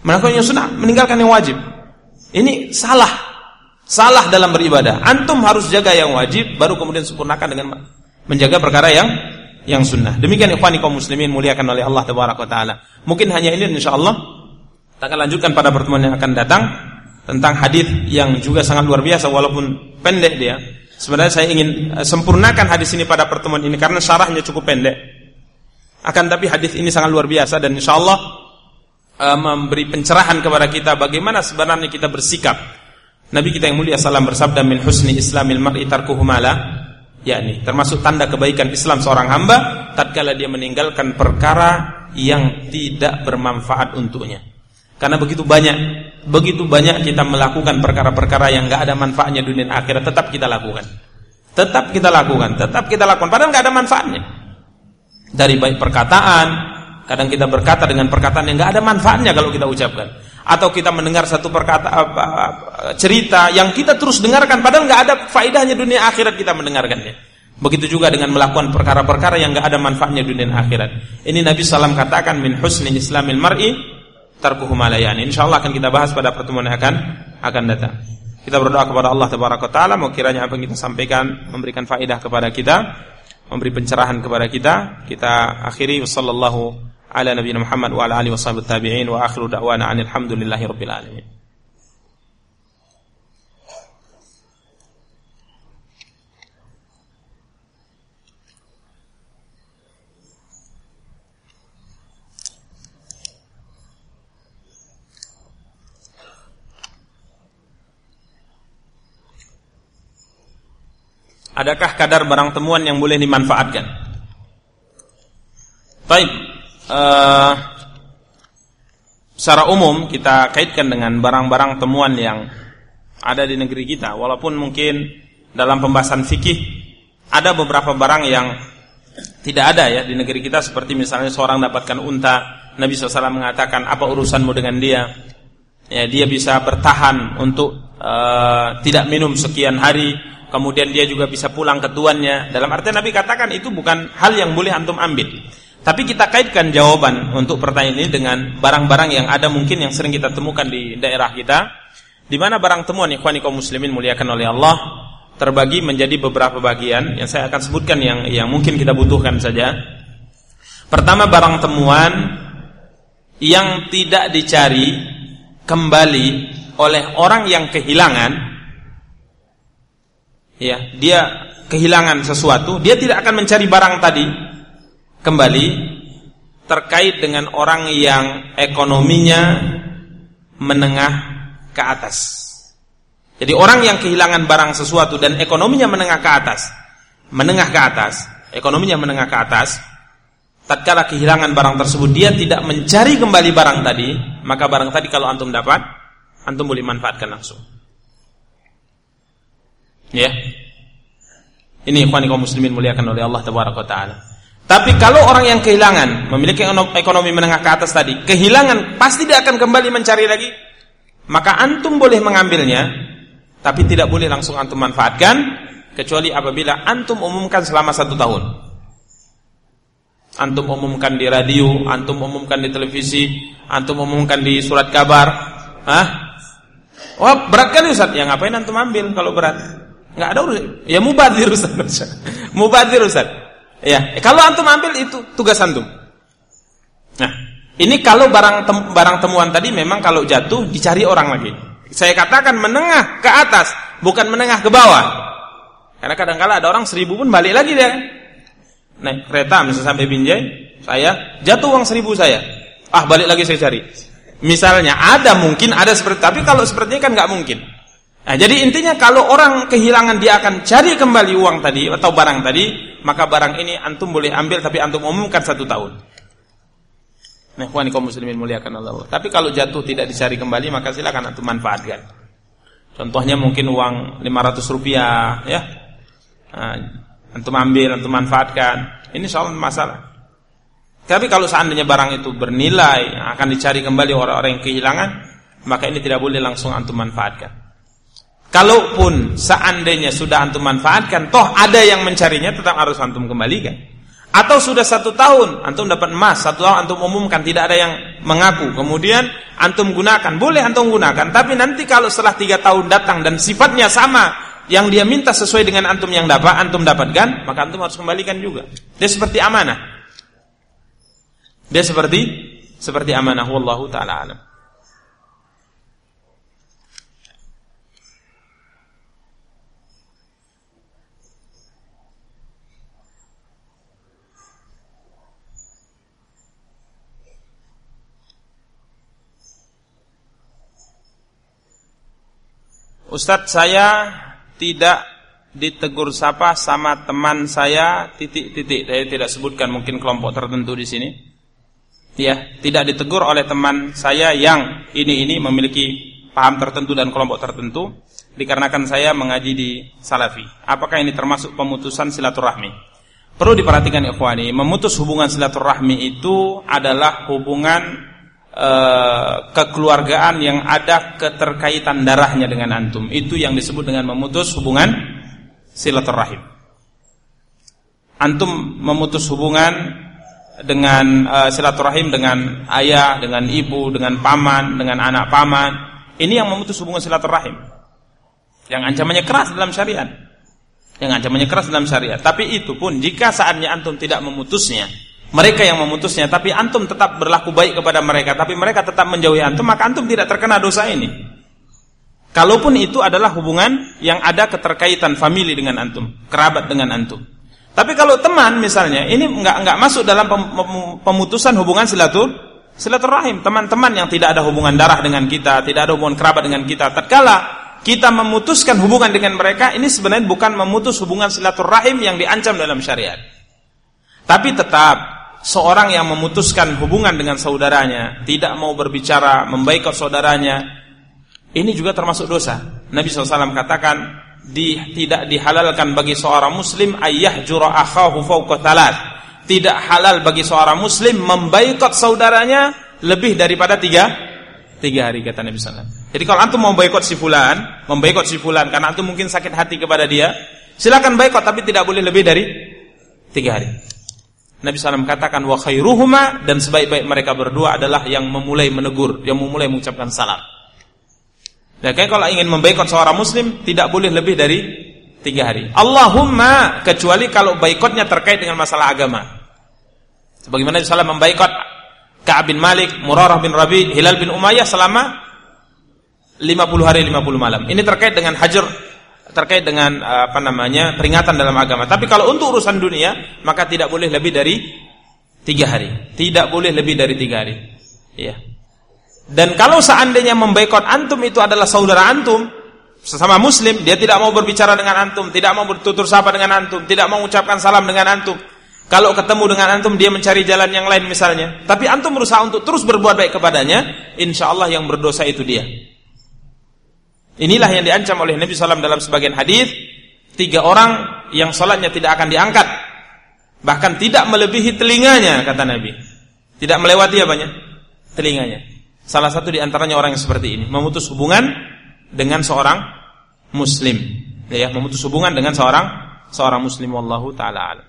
Melakukan yang sunnah, meninggalkan yang wajib. Ini salah. Salah dalam beribadah. Antum harus jaga yang wajib, baru kemudian sempurnakan dengan menjaga perkara yang yang sunnah. Demikian ikhwani kaum muslimin muliakan oleh Allah tabaraka taala. Mungkin hanya ini insyaallah kita akan lanjutkan pada pertemuan yang akan datang tentang hadis yang juga sangat luar biasa walaupun pendek dia. Sebenarnya saya ingin eh, sempurnakan hadis ini pada pertemuan ini karena syarahnya cukup pendek. Akan tapi hadis ini sangat luar biasa dan insyaallah uh, memberi pencerahan kepada kita bagaimana sebenarnya kita bersikap. Nabi kita yang mulia salam bersabda min husni islamil mar'i tarkuhu mala yakni termasuk tanda kebaikan Islam seorang hamba tatkala dia meninggalkan perkara yang tidak bermanfaat untuknya. Karena begitu banyak, begitu banyak kita melakukan perkara-perkara yang nggak ada manfaatnya dunia akhirat tetap kita lakukan. Tetap kita lakukan, tetap kita lakukan padahal nggak ada manfaatnya. Dari baik perkataan, kadang kita berkata dengan perkataan yang nggak ada manfaatnya kalau kita ucapkan atau kita mendengar satu perkata apa, cerita yang kita terus dengarkan padahal nggak ada faedahnya dunia akhirat kita mendengarkannya. Begitu juga dengan melakukan perkara-perkara yang nggak ada manfaatnya dunia akhirat. Ini Nabi Sallam katakan min husni islamil mar'i tarkuhu malayani. Insyaallah akan kita bahas pada pertemuan yang akan akan datang. Kita berdoa kepada Allah taala mau kiranya apa yang kita sampaikan memberikan faedah kepada kita, memberi pencerahan kepada kita. Kita akhiri sallallahu ala nabiyina Muhammad wa ala alihi washabihi tabi'in wa akhiru da'wana alhamdulillahi rabbil alamin. Adakah kadar barang temuan yang boleh dimanfaatkan? Baik. Uh, secara umum kita kaitkan dengan barang-barang temuan yang ada di negeri kita. Walaupun mungkin dalam pembahasan fikih ada beberapa barang yang tidak ada ya di negeri kita seperti misalnya seorang dapatkan unta, Nabi SAW mengatakan apa urusanmu dengan dia? Ya, dia bisa bertahan untuk uh, tidak minum sekian hari kemudian dia juga bisa pulang ke tuannya. Dalam arti Nabi katakan itu bukan hal yang boleh antum ambil. Tapi kita kaitkan jawaban untuk pertanyaan ini dengan barang-barang yang ada mungkin yang sering kita temukan di daerah kita, di mana barang temuan ikhwani kaum muslimin muliakan oleh Allah terbagi menjadi beberapa bagian yang saya akan sebutkan yang yang mungkin kita butuhkan saja. Pertama barang temuan yang tidak dicari kembali oleh orang yang kehilangan ya dia kehilangan sesuatu, dia tidak akan mencari barang tadi kembali terkait dengan orang yang ekonominya menengah ke atas. Jadi orang yang kehilangan barang sesuatu dan ekonominya menengah ke atas, menengah ke atas, ekonominya menengah ke atas, tatkala kehilangan barang tersebut dia tidak mencari kembali barang tadi, maka barang tadi kalau antum dapat, antum boleh manfaatkan langsung. Ya. Ini ikhwan kaum muslimin muliakan oleh Allah tabaraka taala. Tapi kalau orang yang kehilangan memiliki ekonomi menengah ke atas tadi, kehilangan pasti dia akan kembali mencari lagi. Maka antum boleh mengambilnya, tapi tidak boleh langsung antum manfaatkan kecuali apabila antum umumkan selama satu tahun. Antum umumkan di radio, antum umumkan di televisi, antum umumkan di surat kabar. Hah? Wah, berat kali Ustaz. Ya ngapain antum ambil kalau berat? nggak ada urusan. Ya mubadir Ustaz. mubadir Ustaz. Ya, kalau antum ambil itu tugas antum. Nah, ini kalau barang tem barang temuan tadi memang kalau jatuh dicari orang lagi. Saya katakan menengah ke atas, bukan menengah ke bawah. Karena kadang-kala ada orang seribu pun balik lagi dia. Naik kereta misalnya sampai Binjai, saya jatuh uang seribu saya. Ah balik lagi saya cari. Misalnya ada mungkin ada seperti tapi kalau seperti ini kan nggak mungkin. Nah, jadi intinya kalau orang kehilangan dia akan cari kembali uang tadi atau barang tadi, maka barang ini antum boleh ambil tapi antum umumkan satu tahun. Nah, kawan kaum muslimin muliakan Allah. Tapi kalau jatuh tidak dicari kembali, maka silakan antum manfaatkan. Contohnya mungkin uang 500 rupiah, ya. Nah, antum ambil, antum manfaatkan. Ini soal masalah. Tapi kalau seandainya barang itu bernilai, akan dicari kembali orang-orang yang kehilangan, maka ini tidak boleh langsung antum manfaatkan. Kalaupun seandainya sudah antum manfaatkan, toh ada yang mencarinya tetap harus antum kembalikan. Atau sudah satu tahun antum dapat emas, satu tahun antum umumkan tidak ada yang mengaku, kemudian antum gunakan, boleh antum gunakan. Tapi nanti kalau setelah tiga tahun datang dan sifatnya sama, yang dia minta sesuai dengan antum yang dapat, antum dapatkan, maka antum harus kembalikan juga. Dia seperti amanah. Dia seperti seperti amanah. Wallahu taala alam. Ustadz saya tidak ditegur sapa sama teman saya titik-titik. Saya tidak sebutkan mungkin kelompok tertentu di sini. Ya, tidak ditegur oleh teman saya yang ini ini memiliki paham tertentu dan kelompok tertentu dikarenakan saya mengaji di Salafi. Apakah ini termasuk pemutusan silaturahmi? Perlu diperhatikan ikhwani, memutus hubungan silaturahmi itu adalah hubungan Eh, kekeluargaan yang ada keterkaitan darahnya dengan antum. Itu yang disebut dengan memutus hubungan silaturahim. Antum memutus hubungan dengan uh, silaturahim dengan ayah, dengan ibu, dengan paman, dengan anak paman. Ini yang memutus hubungan silaturahim. Yang ancamannya keras dalam syariat. Yang ancamannya keras dalam syariat. Tapi itu pun jika saatnya antum tidak memutusnya, mereka yang memutusnya, tapi antum tetap berlaku baik kepada mereka, tapi mereka tetap menjauhi antum, maka antum tidak terkena dosa ini. Kalaupun itu adalah hubungan yang ada keterkaitan famili dengan antum, kerabat dengan antum. Tapi kalau teman misalnya, ini enggak enggak masuk dalam pemutusan hubungan silatur silaturahim. Teman-teman yang tidak ada hubungan darah dengan kita, tidak ada hubungan kerabat dengan kita. Tatkala kita memutuskan hubungan dengan mereka, ini sebenarnya bukan memutus hubungan silaturahim yang diancam dalam syariat. Tapi tetap seorang yang memutuskan hubungan dengan saudaranya, tidak mau berbicara, membaikot saudaranya, ini juga termasuk dosa. Nabi SAW katakan, di, tidak dihalalkan bagi seorang muslim ayah jura akhahu fawqa thalath. Tidak halal bagi seorang muslim membaikot saudaranya lebih daripada tiga tiga hari kata Nabi Sallallahu Jadi kalau antum mau baikot si fulan, membaikot si fulan karena antum mungkin sakit hati kepada dia, silakan baikot tapi tidak boleh lebih dari tiga hari. Nabi SAW katakan wa khairuhuma dan sebaik-baik mereka berdua adalah yang memulai menegur, yang memulai mengucapkan salam. Ya, kayak kalau ingin membaikot seorang muslim tidak boleh lebih dari tiga hari. Allahumma kecuali kalau baikotnya terkait dengan masalah agama. Sebagaimana Nabi membaikot Ka'ab bin Malik, Murarah bin Rabi, Hilal bin Umayyah selama 50 hari 50 malam. Ini terkait dengan hajar terkait dengan apa namanya peringatan dalam agama. Tapi kalau untuk urusan dunia maka tidak boleh lebih dari tiga hari. Tidak boleh lebih dari tiga hari. Iya. Dan kalau seandainya membaikot antum itu adalah saudara antum, sesama muslim, dia tidak mau berbicara dengan antum, tidak mau bertutur sapa dengan antum, tidak mau mengucapkan salam dengan antum. Kalau ketemu dengan antum dia mencari jalan yang lain misalnya, tapi antum berusaha untuk terus berbuat baik kepadanya, insya Allah yang berdosa itu dia. Inilah yang diancam oleh Nabi SAW dalam sebagian hadis, tiga orang yang sholatnya tidak akan diangkat, bahkan tidak melebihi telinganya kata Nabi, tidak melewati banyak Telinganya. Salah satu di antaranya orang yang seperti ini, memutus hubungan dengan seorang muslim. Ya, memutus hubungan dengan seorang seorang muslim wallahu taala.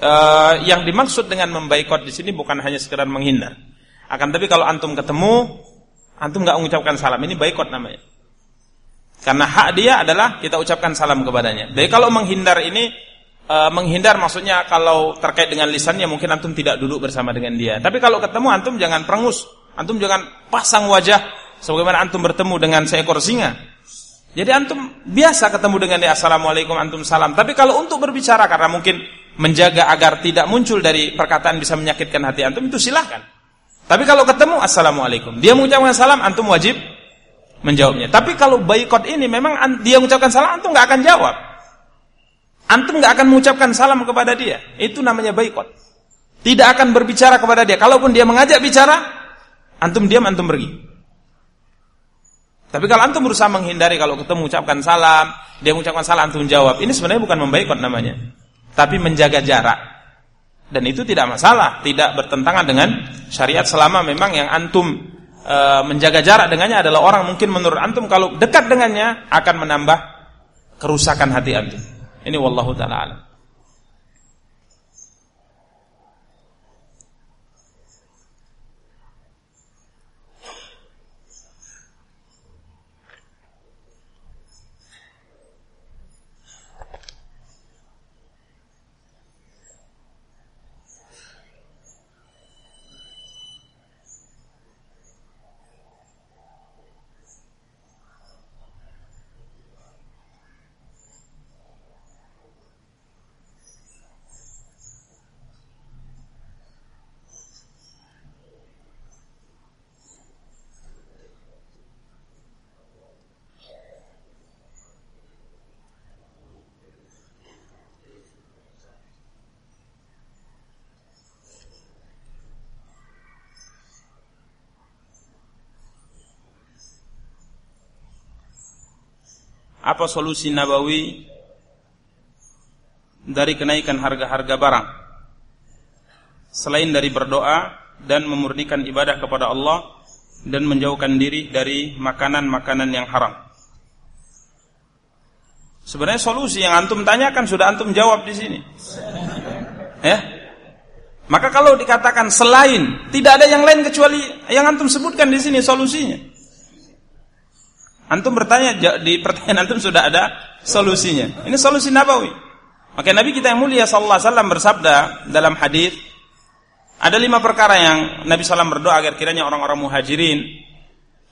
Uh, yang dimaksud dengan membaikot di sini bukan hanya sekedar menghindar. Akan tapi kalau antum ketemu, antum nggak mengucapkan salam, ini baikot namanya. Karena hak dia adalah kita ucapkan salam kepadanya. Jadi kalau menghindar ini e, menghindar maksudnya kalau terkait dengan lisannya mungkin antum tidak duduk bersama dengan dia. Tapi kalau ketemu antum jangan perengus, antum jangan pasang wajah sebagaimana antum bertemu dengan seekor singa. Jadi antum biasa ketemu dengan dia assalamualaikum antum salam. Tapi kalau untuk berbicara karena mungkin menjaga agar tidak muncul dari perkataan bisa menyakitkan hati antum itu silahkan. Tapi kalau ketemu assalamualaikum, dia mengucapkan salam antum wajib menjawabnya. Tapi kalau boykot ini memang dia mengucapkan salam, antum nggak akan jawab. Antum nggak akan mengucapkan salam kepada dia. Itu namanya boykot. Tidak akan berbicara kepada dia. Kalaupun dia mengajak bicara, antum diam, antum pergi. Tapi kalau antum berusaha menghindari kalau ketemu mengucapkan salam, dia mengucapkan salam antum jawab. Ini sebenarnya bukan memboikot namanya. Tapi menjaga jarak. Dan itu tidak masalah, tidak bertentangan dengan syariat selama memang yang antum e, menjaga jarak dengannya adalah orang mungkin menurut antum kalau dekat dengannya akan menambah kerusakan hati antum. Ini wallahu taala alam. Apa solusi Nabawi dari kenaikan harga-harga barang? Selain dari berdoa dan memurnikan ibadah kepada Allah dan menjauhkan diri dari makanan-makanan yang haram. Sebenarnya solusi yang antum tanyakan sudah antum jawab di sini. Ya. Maka kalau dikatakan selain, tidak ada yang lain kecuali yang antum sebutkan di sini solusinya. Antum bertanya di pertanyaan antum sudah ada solusinya. Ini solusi nabawi. Maka Nabi kita yang mulia sallallahu alaihi wasallam bersabda dalam hadis ada lima perkara yang Nabi SAW berdoa agar kiranya orang-orang muhajirin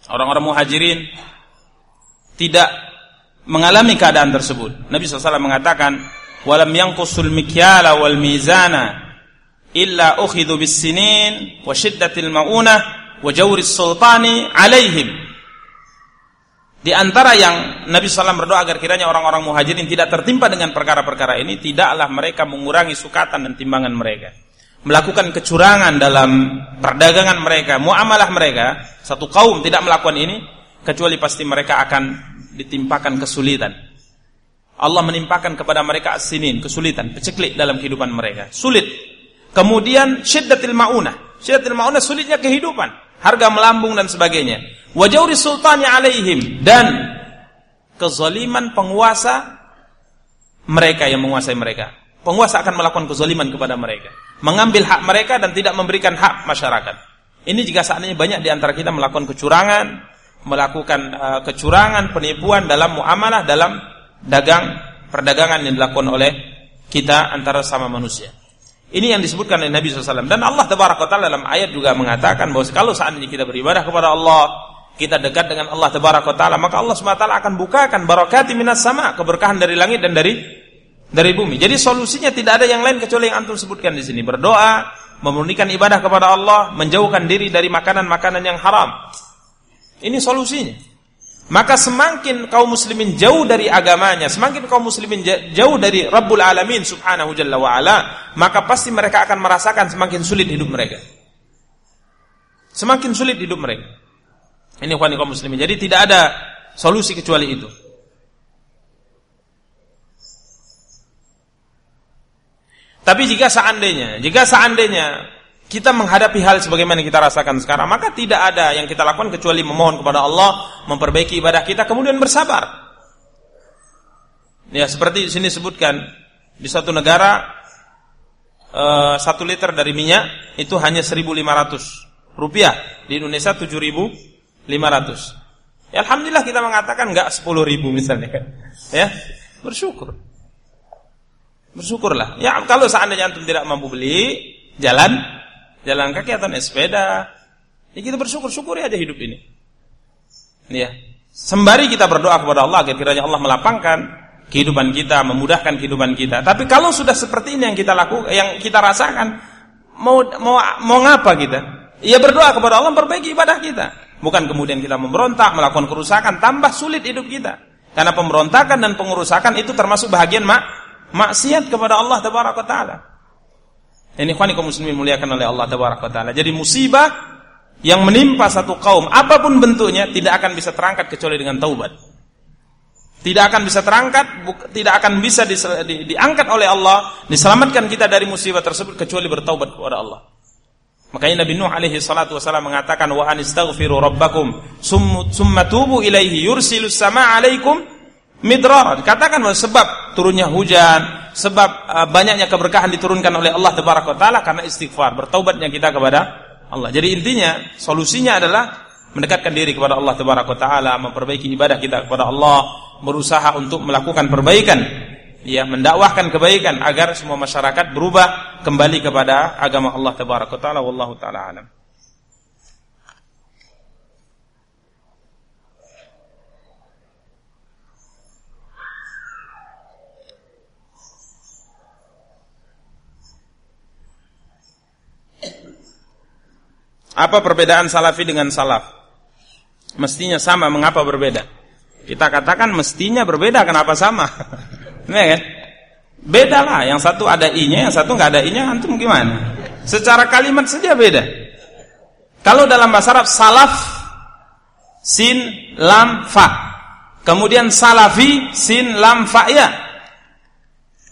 orang-orang muhajirin tidak mengalami keadaan tersebut. Nabi SAW mengatakan, "Walam yanqusul mikyala wal mizana illa ukhidhu bis sinin wa shiddatil maunah wa jawri sultani alaihim di antara yang Nabi SAW berdoa agar kiranya orang-orang muhajirin tidak tertimpa dengan perkara-perkara ini, tidaklah mereka mengurangi sukatan dan timbangan mereka. Melakukan kecurangan dalam perdagangan mereka, muamalah mereka, satu kaum tidak melakukan ini, kecuali pasti mereka akan ditimpakan kesulitan. Allah menimpakan kepada mereka asinin, kesulitan, peceklik dalam kehidupan mereka. Sulit Kemudian syiddatil maunah. Syiddatil maunah sulitnya kehidupan, harga melambung dan sebagainya. Wajauri sultani alaihim dan kezaliman penguasa mereka yang menguasai mereka. Penguasa akan melakukan kezaliman kepada mereka, mengambil hak mereka dan tidak memberikan hak masyarakat. Ini jika seandainya banyak di antara kita melakukan kecurangan, melakukan uh, kecurangan, penipuan dalam muamalah, dalam dagang, perdagangan yang dilakukan oleh kita antara sama manusia. Ini yang disebutkan oleh Nabi SAW. Dan Allah Taala dalam ayat juga mengatakan bahwa kalau seandainya kita beribadah kepada Allah, kita dekat dengan Allah Taala, maka Allah SWT akan bukakan barakati minas sama, keberkahan dari langit dan dari dari bumi. Jadi solusinya tidak ada yang lain kecuali yang antum sebutkan di sini. Berdoa, memurnikan ibadah kepada Allah, menjauhkan diri dari makanan-makanan yang haram. Ini solusinya. Maka semakin kaum muslimin jauh dari agamanya, semakin kaum muslimin jauh dari Rabbul Alamin subhanahu jalla wa ala, maka pasti mereka akan merasakan semakin sulit hidup mereka. Semakin sulit hidup mereka. Ini kaum muslimin. Jadi tidak ada solusi kecuali itu. Tapi jika seandainya, jika seandainya kita menghadapi hal sebagaimana kita rasakan sekarang, maka tidak ada yang kita lakukan kecuali memohon kepada Allah, memperbaiki ibadah kita, kemudian bersabar. Ya, seperti di sini sebutkan di suatu negara uh, satu liter dari minyak itu hanya 1.500 rupiah, di Indonesia 7.500. Ya, Alhamdulillah kita mengatakan enggak 10.000 misalnya, ya bersyukur. Bersyukurlah. Ya kalau seandainya antum tidak mampu beli, jalan jalan kaki atau naik sepeda. Ya kita bersyukur, syukuri aja hidup ini. Ya. Sembari kita berdoa kepada Allah agar kiranya Allah melapangkan kehidupan kita, memudahkan kehidupan kita. Tapi kalau sudah seperti ini yang kita lakukan, yang kita rasakan, mau mau mau ngapa kita? Ya berdoa kepada Allah perbaiki ibadah kita. Bukan kemudian kita memberontak, melakukan kerusakan, tambah sulit hidup kita. Karena pemberontakan dan pengurusakan itu termasuk bahagian mak maksiat kepada Allah Taala. Ini kaum muslimin muliakan oleh Allah taala. Jadi musibah yang menimpa satu kaum apa pun bentuknya tidak akan bisa terangkat kecuali dengan taubat. Tidak akan bisa terangkat, tidak akan bisa di, di, diangkat oleh Allah, diselamatkan kita dari musibah tersebut kecuali bertaubat kepada Allah. Makanya Nabi Nuh alaihi salatu wasallam mengatakan wa anistaghfiru rabbakum summa tubu ilaihi yursilus sama alaikum midrar. Katakan bahwa sebab turunnya hujan, sebab uh, banyaknya keberkahan diturunkan oleh Allah taala karena istighfar, bertaubatnya kita kepada Allah. Jadi intinya solusinya adalah mendekatkan diri kepada Allah taala, memperbaiki ibadah kita kepada Allah, berusaha untuk melakukan perbaikan, ya mendakwahkan kebaikan agar semua masyarakat berubah kembali kepada agama Allah taala wallahu taala alam. Apa perbedaan salafi dengan salaf? Mestinya sama, mengapa berbeda? Kita katakan mestinya berbeda, kenapa sama? Ini kan? Beda lah, yang satu ada i-nya, yang satu nggak ada i-nya, antum gimana? Secara kalimat saja beda. Kalau dalam bahasa Arab salaf sin lam fa. Kemudian salafi sin lam fa ya.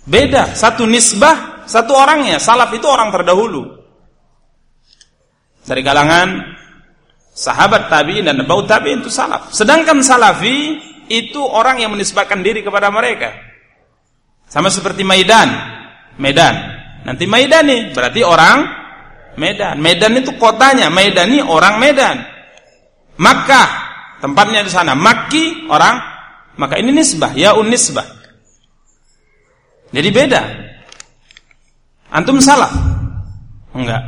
Beda, satu nisbah, satu orangnya. Salaf itu orang terdahulu dari kalangan sahabat tabi'in dan bau tabi'in itu salaf. Sedangkan salafi itu orang yang menisbahkan diri kepada mereka. Sama seperti Maidan. Medan. Nanti Maidani berarti orang Medan. Medan itu kotanya, Maidani orang Medan. Makkah tempatnya di sana. Makki orang maka ini nisbah, ya un nisbah. Jadi beda. Antum salah? Enggak.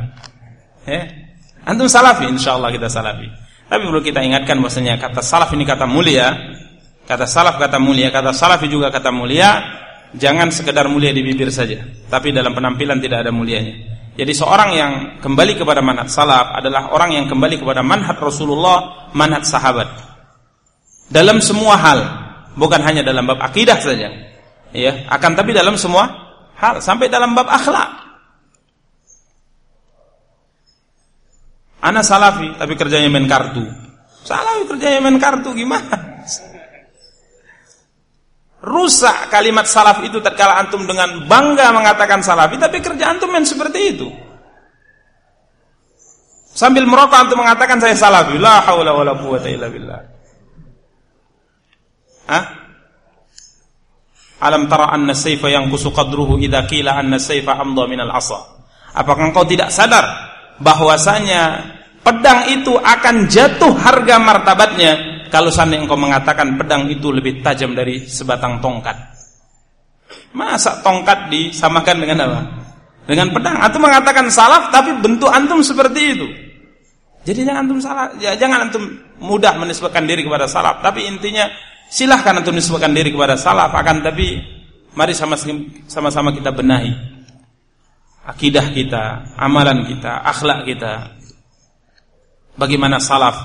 Eh? Antum salafi insyaallah kita salafi. Tapi perlu kita ingatkan bahwasanya kata salaf ini kata mulia. Kata salaf kata mulia, kata salafi juga kata mulia. Jangan sekedar mulia di bibir saja, tapi dalam penampilan tidak ada mulianya. Jadi seorang yang kembali kepada manhaj salaf adalah orang yang kembali kepada manhaj Rasulullah, manhaj sahabat. Dalam semua hal, bukan hanya dalam bab akidah saja. Ya, akan tapi dalam semua hal sampai dalam bab akhlak. Anak salafi tapi kerjanya main kartu. Salafi kerjanya main kartu gimana? Rusak kalimat salaf itu tatkala antum dengan bangga mengatakan salafi tapi kerja antum main seperti itu. Sambil merokok antum mengatakan saya salafi. La haula wala quwata illa billah. Hah? Alam tara anna sayfa yanqusu qadruhu idza qila anna sayfa amdha min al-'asa. Apakah engkau tidak sadar bahwasanya pedang itu akan jatuh harga martabatnya kalau seandainya engkau mengatakan pedang itu lebih tajam dari sebatang tongkat. Masa tongkat disamakan dengan apa? Dengan pedang. Antum mengatakan salaf tapi bentuk antum seperti itu. Jadi jangan antum salah, ya, jangan antum mudah menisbahkan diri kepada salaf, tapi intinya silahkan antum menisbahkan diri kepada salaf akan tapi mari sama-sama kita benahi akidah kita, amalan kita, akhlak kita. Bagaimana salaf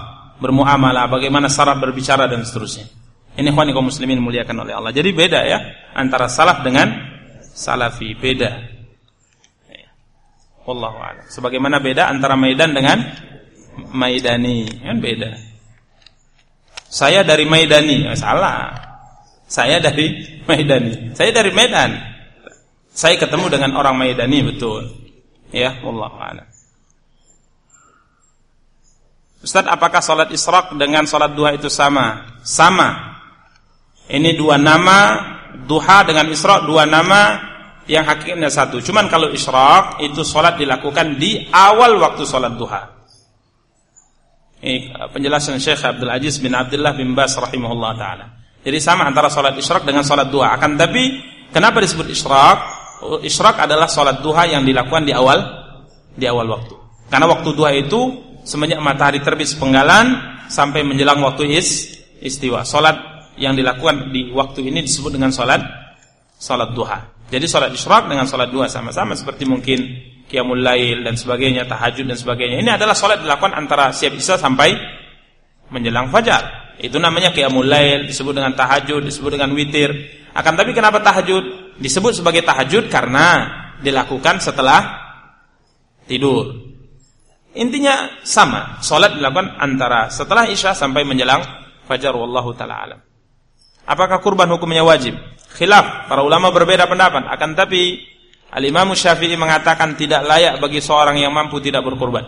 bermuamalah, bagaimana salaf berbicara dan seterusnya. Ini ikhwan kaum muslimin muliakan oleh Allah. Jadi beda ya antara salaf dengan salafi, beda. Wallahu a'lam. Sebagaimana beda antara Maidan dengan Maidani, kan beda. Saya dari Maidani, salah. Saya dari Maidani. Saya dari Medan. Saya ketemu dengan orang Maidani betul. Ya, wallahu a'lam. Ustaz, apakah salat Isyraq dengan salat duha itu sama? Sama. Ini dua nama, duha dengan Isyraq dua nama yang hakikatnya satu. Cuman kalau Isyraq itu salat dilakukan di awal waktu salat duha. Ini penjelasan Syekh Abdul Aziz bin Abdullah bin Bas rahimahullah taala. Jadi sama antara salat Isyraq dengan salat duha. Akan tapi kenapa disebut Isyraq? Isyraq adalah sholat duha yang dilakukan di awal di awal waktu. Karena waktu duha itu semenjak matahari terbit sepenggalan sampai menjelang waktu is istiwa. Sholat yang dilakukan di waktu ini disebut dengan sholat sholat duha. Jadi sholat isyraq dengan sholat duha sama-sama seperti mungkin qiyamul lail dan sebagainya, tahajud dan sebagainya. Ini adalah sholat dilakukan antara siap isya sampai menjelang fajar. Itu namanya qiyamul lail, disebut dengan tahajud, disebut dengan witir. Akan tapi kenapa tahajud? Disebut sebagai tahajud karena dilakukan setelah tidur. Intinya sama, solat dilakukan antara setelah isya sampai menjelang fajar wallahu taala alam. Apakah kurban hukumnya wajib? Khilaf, para ulama berbeda pendapat. Akan tapi Al-Imam Syafi'i mengatakan tidak layak bagi seorang yang mampu tidak berkurban.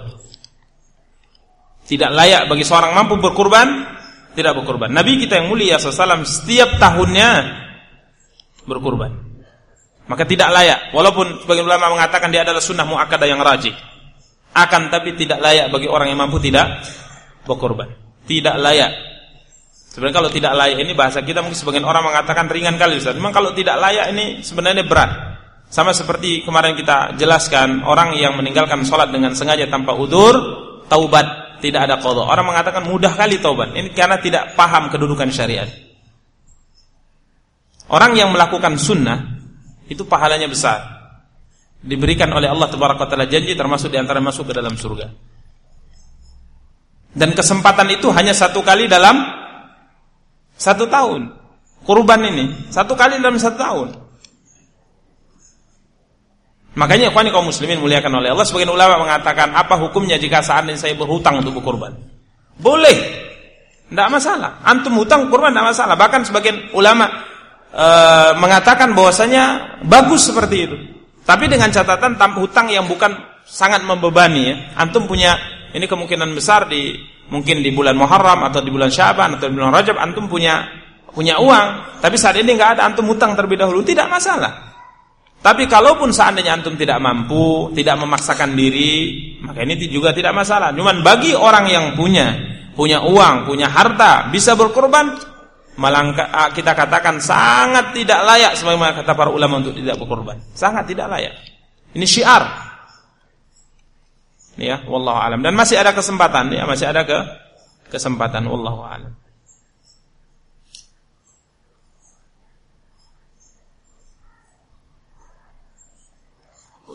Tidak layak bagi seorang mampu berkurban, tidak berkurban. Nabi kita yang mulia SAW setiap tahunnya berkurban maka tidak layak. Walaupun sebagian ulama mengatakan dia adalah sunnah muakkadah yang rajih. Akan tapi tidak layak bagi orang yang mampu tidak berkorban. Tidak layak. Sebenarnya kalau tidak layak ini bahasa kita mungkin sebagian orang mengatakan ringan kali Ustaz. Memang kalau tidak layak ini sebenarnya berat. Sama seperti kemarin kita jelaskan orang yang meninggalkan sholat dengan sengaja tanpa udur taubat tidak ada qadha. Orang mengatakan mudah kali taubat. Ini karena tidak paham kedudukan syariat. Orang yang melakukan sunnah itu pahalanya besar. Diberikan oleh Allah Taala janji termasuk di antara masuk ke dalam surga. Dan kesempatan itu hanya satu kali dalam satu tahun. Kurban ini satu kali dalam satu tahun. Makanya ikhwani kaum muslimin muliakan oleh Allah sebagian ulama mengatakan apa hukumnya jika seandainya saya berhutang untuk berkurban? Boleh. Tidak masalah. Antum hutang kurban tidak masalah. Bahkan sebagian ulama e, mengatakan bahwasanya bagus seperti itu. Tapi dengan catatan hutang yang bukan sangat membebani ya. Antum punya ini kemungkinan besar di mungkin di bulan Muharram atau di bulan Syaban atau di bulan Rajab antum punya punya uang, tapi saat ini nggak ada antum hutang terlebih dahulu, tidak masalah. Tapi kalaupun seandainya antum tidak mampu, tidak memaksakan diri, maka ini juga tidak masalah. Cuman bagi orang yang punya, punya uang, punya harta, bisa berkorban, malah ah, kita katakan sangat tidak layak sebagaimana kata para ulama untuk tidak berkorban. Sangat tidak layak. Ini syiar. Ya, wallahu alam. Dan masih ada kesempatan ya, masih ada ke kesempatan wallahu alam.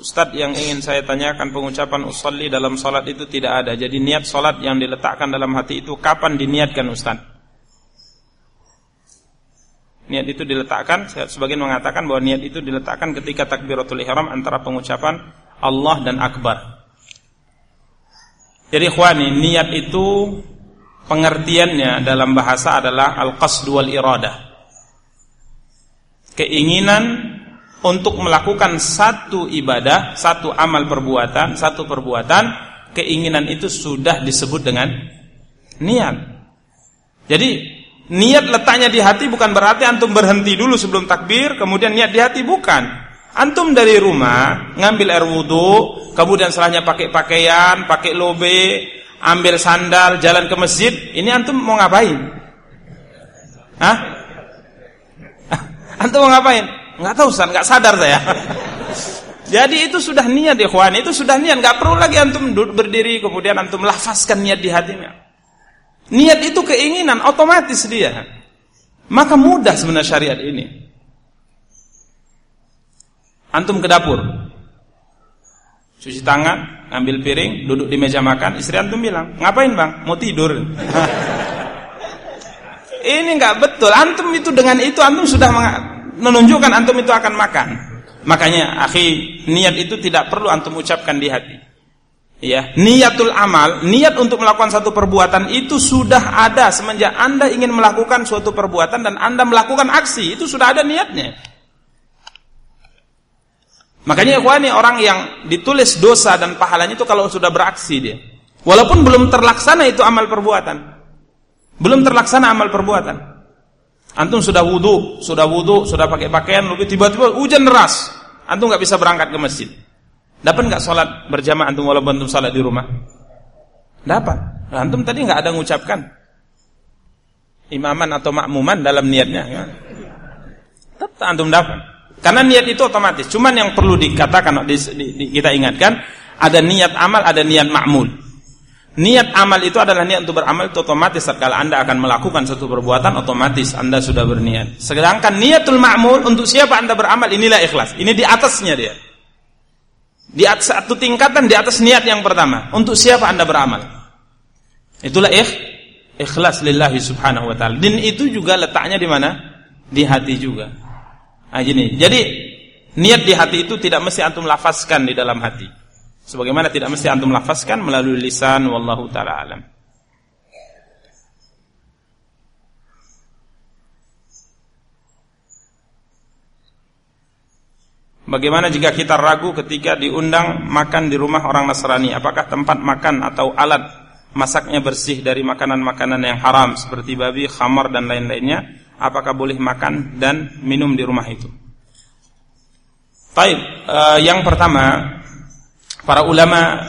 Ustadz yang ingin saya tanyakan pengucapan usalli dalam salat itu tidak ada. Jadi niat salat yang diletakkan dalam hati itu kapan diniatkan Ustadz? Niat itu diletakkan, sebagian mengatakan bahwa niat itu diletakkan ketika takbiratul ihram antara pengucapan Allah dan akbar. Jadi khwani, niat itu pengertiannya dalam bahasa adalah al-qasd wal iradah. Keinginan untuk melakukan satu ibadah, satu amal perbuatan, satu perbuatan, keinginan itu sudah disebut dengan niat. Jadi niat letaknya di hati bukan berarti antum berhenti dulu sebelum takbir, kemudian niat di hati bukan. Antum dari rumah ngambil air wudhu, kemudian setelahnya pakai pakaian, pakai lobe, ambil sandal, jalan ke masjid. Ini antum mau ngapain? Hah? Antum mau ngapain? Nggak tahu Ustaz, nggak sadar saya. Jadi itu sudah niat ikhwan, itu sudah niat, nggak perlu lagi antum berdiri kemudian antum lafazkan niat di hatinya. Niat itu keinginan otomatis dia. Maka mudah sebenarnya syariat ini. Antum ke dapur. Cuci tangan, ngambil piring, duduk di meja makan, istri antum bilang, "Ngapain, Bang? Mau tidur." ini nggak betul. Antum itu dengan itu antum sudah menunjukkan antum itu akan makan. Makanya, akhi, niat itu tidak perlu antum ucapkan di hati. Ya, niatul amal, niat untuk melakukan satu perbuatan itu sudah ada semenjak Anda ingin melakukan suatu perbuatan dan Anda melakukan aksi, itu sudah ada niatnya. Makanya ikhwani orang yang ditulis dosa dan pahalanya itu kalau sudah beraksi dia. Walaupun belum terlaksana itu amal perbuatan. Belum terlaksana amal perbuatan. Antum sudah wudhu, sudah wudhu, sudah pakai pakaian, tiba-tiba hujan deras. Antum nggak bisa berangkat ke masjid. Dapat nggak sholat berjamaah antum walaupun antum sholat di rumah? Dapat. Antum tadi nggak ada mengucapkan imaman atau makmuman dalam niatnya. Ya. Tetap antum dapat. Karena niat itu otomatis. Cuman yang perlu dikatakan, di, di, kita ingatkan, ada niat amal, ada niat makmul. Niat amal itu adalah niat untuk beramal itu otomatis kalau Anda akan melakukan suatu perbuatan otomatis Anda sudah berniat. Sedangkan niatul ma'mul untuk siapa Anda beramal inilah ikhlas. Ini di atasnya dia. Di atas satu tingkatan di atas niat yang pertama. Untuk siapa Anda beramal? Itulah ikh, ikhlas lillahi subhanahu wa taala. Dan itu juga letaknya di mana? Di hati juga. Nah, gini. Jadi niat di hati itu tidak mesti antum lafazkan di dalam hati. Sebagaimana tidak mesti antum lafazkan melalui lisan wallahu taala alam. Bagaimana jika kita ragu ketika diundang makan di rumah orang Nasrani? Apakah tempat makan atau alat masaknya bersih dari makanan-makanan yang haram seperti babi, khamar dan lain-lainnya? Apakah boleh makan dan minum di rumah itu? Baik, uh, yang pertama para ulama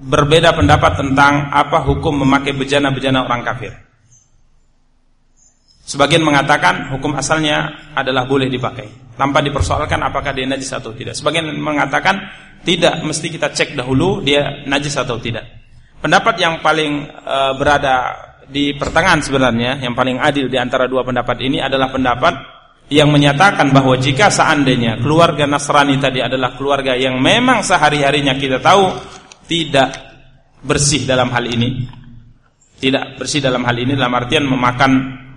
berbeda pendapat tentang apa hukum memakai bejana-bejana orang kafir. Sebagian mengatakan hukum asalnya adalah boleh dipakai tanpa dipersoalkan apakah dia najis atau tidak. Sebagian mengatakan tidak, mesti kita cek dahulu dia najis atau tidak. Pendapat yang paling e, berada di pertengahan sebenarnya, yang paling adil di antara dua pendapat ini adalah pendapat yang menyatakan bahwa jika seandainya keluarga Nasrani tadi adalah keluarga yang memang sehari-harinya kita tahu tidak bersih dalam hal ini, tidak bersih dalam hal ini dalam artian memakan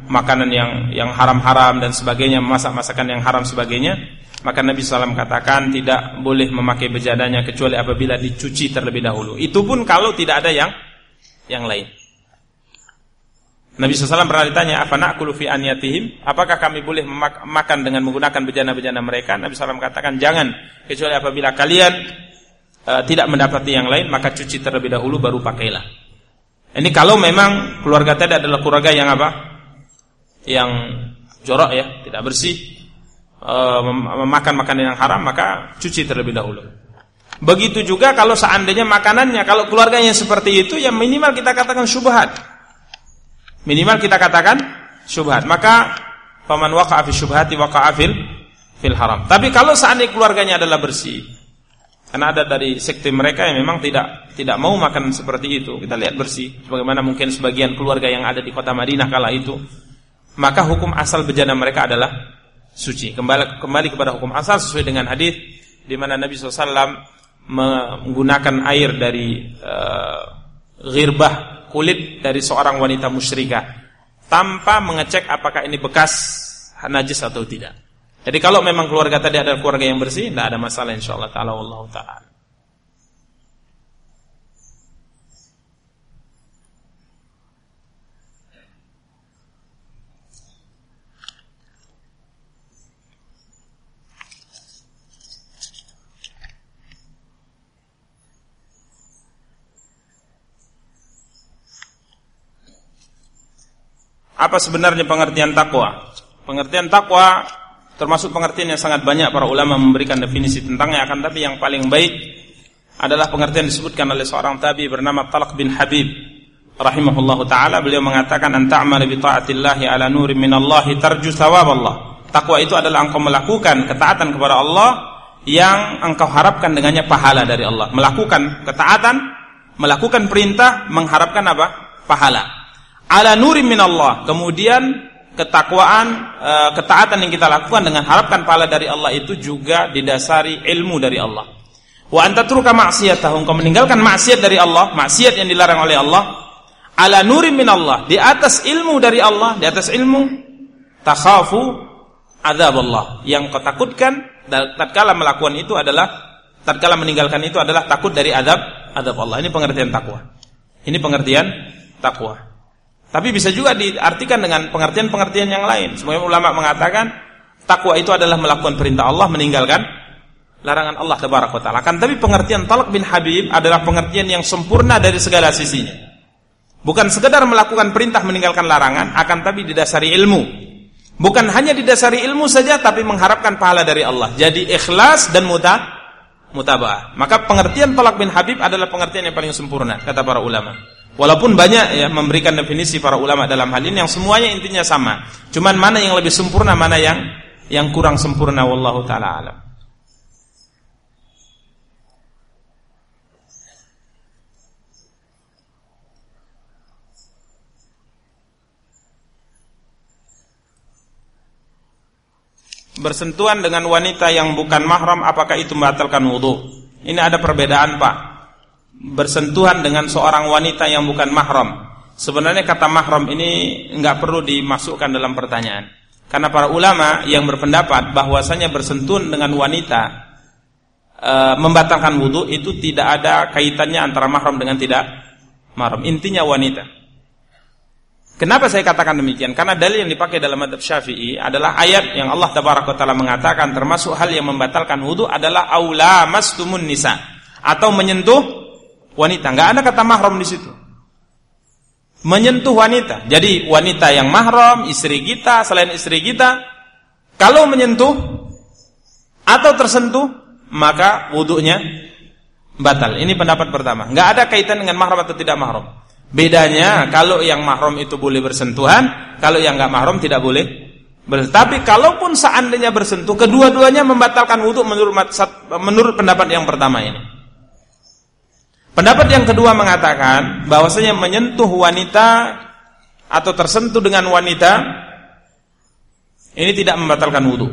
makanan yang yang haram-haram dan sebagainya, masak masakan yang haram sebagainya, maka Nabi SAW katakan tidak boleh memakai bejadanya kecuali apabila dicuci terlebih dahulu. Itu pun kalau tidak ada yang yang lain. Nabi SAW pernah ditanya, apa nakulu fi aniyatihim? Apakah kami boleh makan dengan menggunakan bejana-bejana mereka? Nabi SAW katakan, jangan. Kecuali apabila kalian uh, tidak mendapati yang lain, maka cuci terlebih dahulu baru pakailah. Ini kalau memang keluarga tadi adalah keluarga yang apa? Yang jorok ya, tidak bersih, uh, memakan makanan yang haram, maka cuci terlebih dahulu. Begitu juga kalau seandainya makanannya, kalau keluarganya seperti itu, ya minimal kita katakan syubhat. Minimal kita katakan syubhat. Maka paman waqa'a fi syubhati waqa'a fil fil haram. Tapi kalau seandainya keluarganya adalah bersih, karena ada dari sekte mereka yang memang tidak tidak mau makan seperti itu. Kita lihat bersih. Bagaimana mungkin sebagian keluarga yang ada di kota Madinah kala itu. Maka hukum asal bejana mereka adalah suci. Kembali kembali kepada hukum asal sesuai dengan hadis di mana Nabi SAW menggunakan air dari uh, ghirbah kulit dari seorang wanita musyrikah tanpa mengecek apakah ini bekas najis atau tidak. Jadi kalau memang keluarga tadi adalah keluarga yang bersih, tidak ada masalah insyaallah taala wallahu taala. Apa sebenarnya pengertian takwa? Pengertian takwa termasuk pengertian yang sangat banyak para ulama memberikan definisi tentangnya akan tapi yang paling baik adalah pengertian disebutkan oleh seorang tabi bernama Talq bin Habib rahimahullah taala. Beliau mengatakan anta'mal bi ta'atillahi ala nurin minallahi tarju takwa itu adalah engkau melakukan ketaatan kepada Allah yang engkau harapkan dengannya pahala dari Allah. Melakukan ketaatan melakukan perintah mengharapkan apa? Pahala ala nurin minallah kemudian ketakwaan, e, ketaatan yang kita lakukan dengan harapkan pahala dari Allah itu juga didasari ilmu dari Allah. Wa anta truka ma'siyatahum, kau meninggalkan maksiat dari Allah, maksiat yang dilarang oleh Allah, ala nuri min Allah, di atas ilmu dari Allah, di atas ilmu takhafu azab Allah. Yang kau takutkan tatkala melakukan itu adalah tatkala meninggalkan itu adalah takut dari azab azab Allah. Ini pengertian takwa. Ini pengertian takwa. Tapi bisa juga diartikan dengan pengertian-pengertian yang lain. Semua ulama mengatakan takwa itu adalah melakukan perintah Allah, meninggalkan larangan Allah tabaraka taala. Kan tapi pengertian talak bin Habib adalah pengertian yang sempurna dari segala sisinya. Bukan sekedar melakukan perintah meninggalkan larangan, akan tapi didasari ilmu. Bukan hanya didasari ilmu saja tapi mengharapkan pahala dari Allah. Jadi ikhlas dan muta mutabah. Maka pengertian talak bin Habib adalah pengertian yang paling sempurna kata para ulama. Walaupun banyak ya memberikan definisi para ulama dalam hal ini yang semuanya intinya sama. Cuman mana yang lebih sempurna, mana yang yang kurang sempurna wallahu taala alam. Bersentuhan dengan wanita yang bukan mahram apakah itu membatalkan wudhu? Ini ada perbedaan, Pak bersentuhan dengan seorang wanita yang bukan mahram. Sebenarnya kata mahram ini nggak perlu dimasukkan dalam pertanyaan. Karena para ulama yang berpendapat bahwasanya bersentuhan dengan wanita e, membatalkan wudhu itu tidak ada kaitannya antara mahram dengan tidak mahram. Intinya wanita. Kenapa saya katakan demikian? Karena dalil yang dipakai dalam madhab syafi'i adalah ayat yang Allah taala mengatakan termasuk hal yang membatalkan wudhu adalah aula mastumun nisa atau menyentuh wanita. Nggak ada kata mahram di situ. Menyentuh wanita. Jadi wanita yang mahram, istri kita, selain istri kita, kalau menyentuh atau tersentuh, maka wudhunya batal. Ini pendapat pertama. Nggak ada kaitan dengan mahram atau tidak mahram. Bedanya kalau yang mahram itu boleh bersentuhan, kalau yang nggak mahram tidak boleh. Tapi kalaupun seandainya bersentuh, kedua-duanya membatalkan wudhu menurut menurut pendapat yang pertama ini. Pendapat yang kedua mengatakan bahwasanya menyentuh wanita atau tersentuh dengan wanita ini tidak membatalkan wudhu.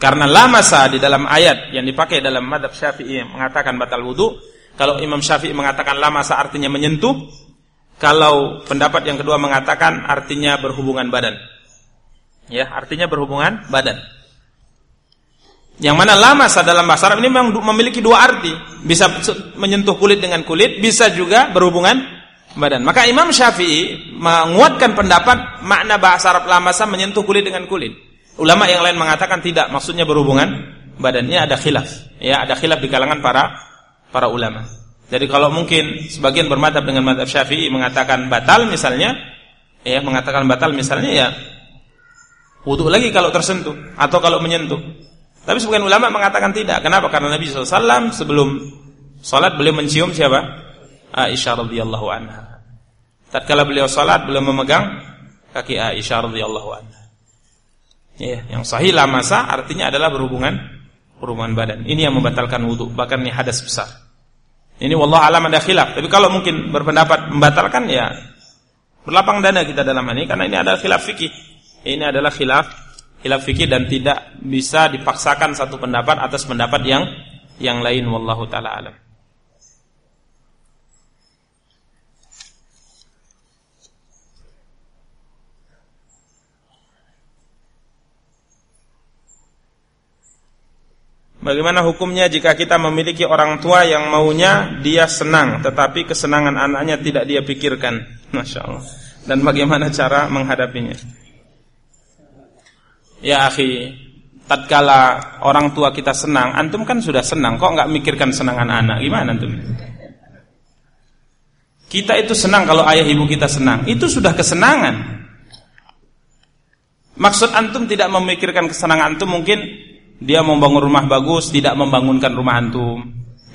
Karena lama sah di dalam ayat yang dipakai dalam madhab syafi'i mengatakan batal wudhu. Kalau Imam Syafi'i mengatakan lama sah artinya menyentuh. Kalau pendapat yang kedua mengatakan artinya berhubungan badan. Ya, artinya berhubungan badan. Yang mana lama dalam bahasa Arab ini memang memiliki dua arti. Bisa menyentuh kulit dengan kulit, bisa juga berhubungan badan. Maka Imam Syafi'i menguatkan pendapat makna bahasa Arab lamasa menyentuh kulit dengan kulit. Ulama yang lain mengatakan tidak, maksudnya berhubungan badannya ada khilaf. Ya, ada khilaf di kalangan para para ulama. Jadi kalau mungkin sebagian bermadhab dengan madhab Syafi'i mengatakan batal misalnya, ya mengatakan batal misalnya ya Wudhu lagi kalau tersentuh atau kalau menyentuh. Tapi sebagian ulama mengatakan tidak. Kenapa? Karena Nabi SAW sebelum sholat beliau mencium siapa? Aisyah radhiyallahu anha. Tatkala beliau sholat beliau memegang kaki Aisyah radhiyallahu anha. Ya, yang sahih la masa artinya adalah berhubungan berhubungan badan. Ini yang membatalkan wudhu, bahkan ini hadas besar. Ini wallah alam ada khilaf. Tapi kalau mungkin berpendapat membatalkan ya berlapang dana kita dalam ini karena ini adalah khilaf fikih. Ini adalah khilaf khilaf fikih dan tidak bisa dipaksakan satu pendapat atas pendapat yang yang lain wallahu taala alam. Bagaimana hukumnya jika kita memiliki orang tua yang maunya dia senang Tetapi kesenangan anaknya tidak dia pikirkan? Masya Allah. Dan bagaimana cara menghadapinya Ya akhi Tatkala orang tua kita senang Antum kan sudah senang Kok nggak mikirkan senangan anak Gimana antum Kita itu senang kalau ayah ibu kita senang Itu sudah kesenangan Maksud antum tidak memikirkan kesenangan antum Mungkin dia membangun rumah bagus, tidak membangunkan rumah antum.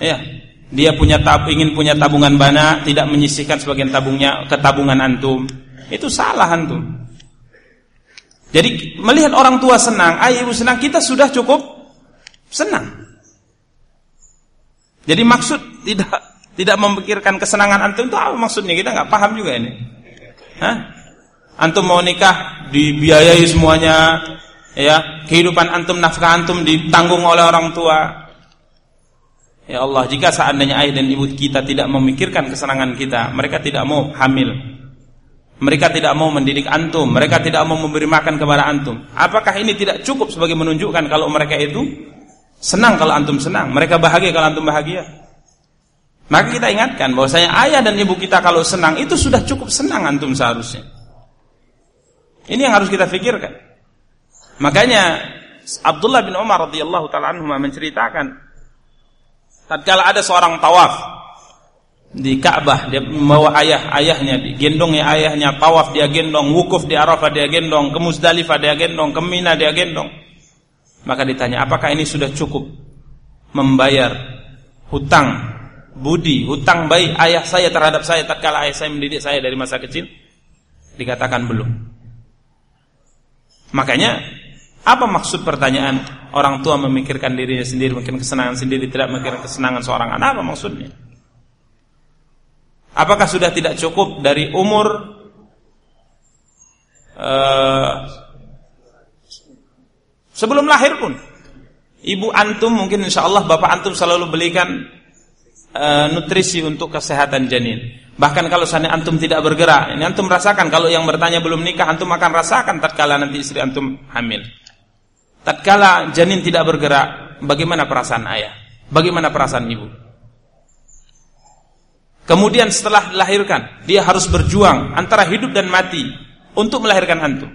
Ya. Dia punya tab ingin punya tabungan bana, tidak menyisihkan sebagian tabungnya ke tabungan antum. Itu salah antum. Jadi melihat orang tua senang, ayah ibu senang, kita sudah cukup senang. Jadi maksud tidak tidak memikirkan kesenangan antum itu apa maksudnya? Kita nggak paham juga ini. Hah? Antum mau nikah dibiayai semuanya, ya kehidupan antum nafkah antum ditanggung oleh orang tua ya Allah jika seandainya ayah dan ibu kita tidak memikirkan kesenangan kita mereka tidak mau hamil mereka tidak mau mendidik antum. Mereka tidak mau memberi makan kepada antum. Apakah ini tidak cukup sebagai menunjukkan kalau mereka itu senang kalau antum senang? Mereka bahagia kalau antum bahagia. Maka kita ingatkan bahwasanya ayah dan ibu kita kalau senang itu sudah cukup senang antum seharusnya. Ini yang harus kita pikirkan. Makanya Abdullah bin Umar radhiyallahu taala anhu menceritakan tatkala ada seorang tawaf di Ka'bah dia membawa ayah ayahnya digendongnya ayahnya tawaf dia gendong wukuf di Arafah dia gendong ke Musdalifah dia gendong ke Mina dia gendong maka ditanya apakah ini sudah cukup membayar hutang budi hutang baik ayah saya terhadap saya tatkala ayah saya mendidik saya dari masa kecil dikatakan belum makanya apa maksud pertanyaan orang tua memikirkan dirinya sendiri, mungkin kesenangan sendiri, tidak memikirkan kesenangan seorang anak? Apa maksudnya? Apakah sudah tidak cukup dari umur uh, sebelum lahir pun? Ibu antum mungkin insya Allah bapak antum selalu belikan uh, nutrisi untuk kesehatan janin. Bahkan kalau sana antum tidak bergerak, ini antum rasakan. Kalau yang bertanya belum nikah, antum akan rasakan tatkala nanti istri antum hamil. Tatkala janin tidak bergerak, bagaimana perasaan ayah? Bagaimana perasaan ibu? Kemudian setelah dilahirkan, dia harus berjuang antara hidup dan mati untuk melahirkan antum.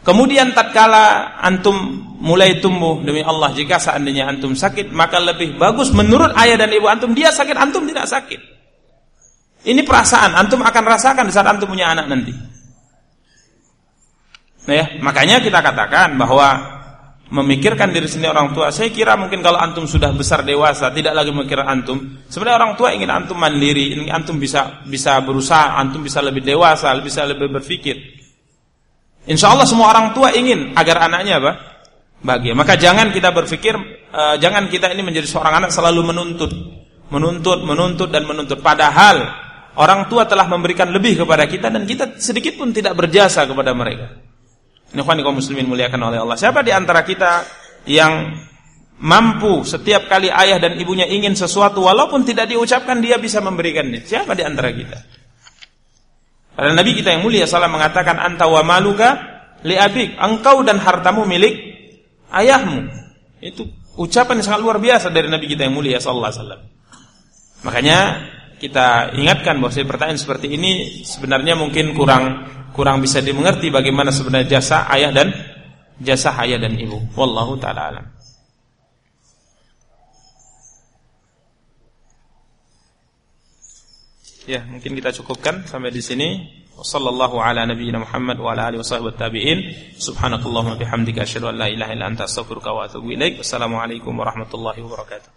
Kemudian tatkala antum mulai tumbuh demi Allah jika seandainya antum sakit maka lebih bagus menurut ayah dan ibu antum dia sakit antum tidak sakit. Ini perasaan antum akan rasakan di saat antum punya anak nanti. Nah ya, makanya kita katakan bahwa memikirkan diri sendiri orang tua. Saya kira mungkin kalau antum sudah besar dewasa, tidak lagi memikir antum. Sebenarnya orang tua ingin antum mandiri, ingin antum bisa bisa berusaha, antum bisa lebih dewasa, bisa lebih berpikir. Insya Allah semua orang tua ingin agar anaknya apa? Bahagia. Maka jangan kita berpikir, uh, jangan kita ini menjadi seorang anak selalu menuntut, menuntut, menuntut dan menuntut. Padahal orang tua telah memberikan lebih kepada kita dan kita sedikit pun tidak berjasa kepada mereka. Ikhwani kaum muslimin muliakan oleh Allah. Siapa di antara kita yang mampu setiap kali ayah dan ibunya ingin sesuatu walaupun tidak diucapkan dia bisa memberikannya? Siapa di antara kita? Karena Nabi kita yang mulia salah mengatakan anta wa maluka li abik, engkau dan hartamu milik ayahmu. Itu ucapan yang sangat luar biasa dari Nabi kita yang mulia sallallahu alaihi wasallam. Makanya kita ingatkan bahwa pertanyaan seperti ini sebenarnya mungkin kurang kurang bisa dimengerti bagaimana sebenarnya jasa ayah dan jasa ayah dan ibu. Wallahu taala alam. Ya, mungkin kita cukupkan sampai di sini. Wassallallahu ala nabiyyina Muhammad wa ala alihi wasahbihi tabi'in. Subhanakallahumma bihamdika asyhadu an la ilaha illa anta astaghfiruka wa atubu ilaik. Wassalamualaikum warahmatullahi wabarakatuh.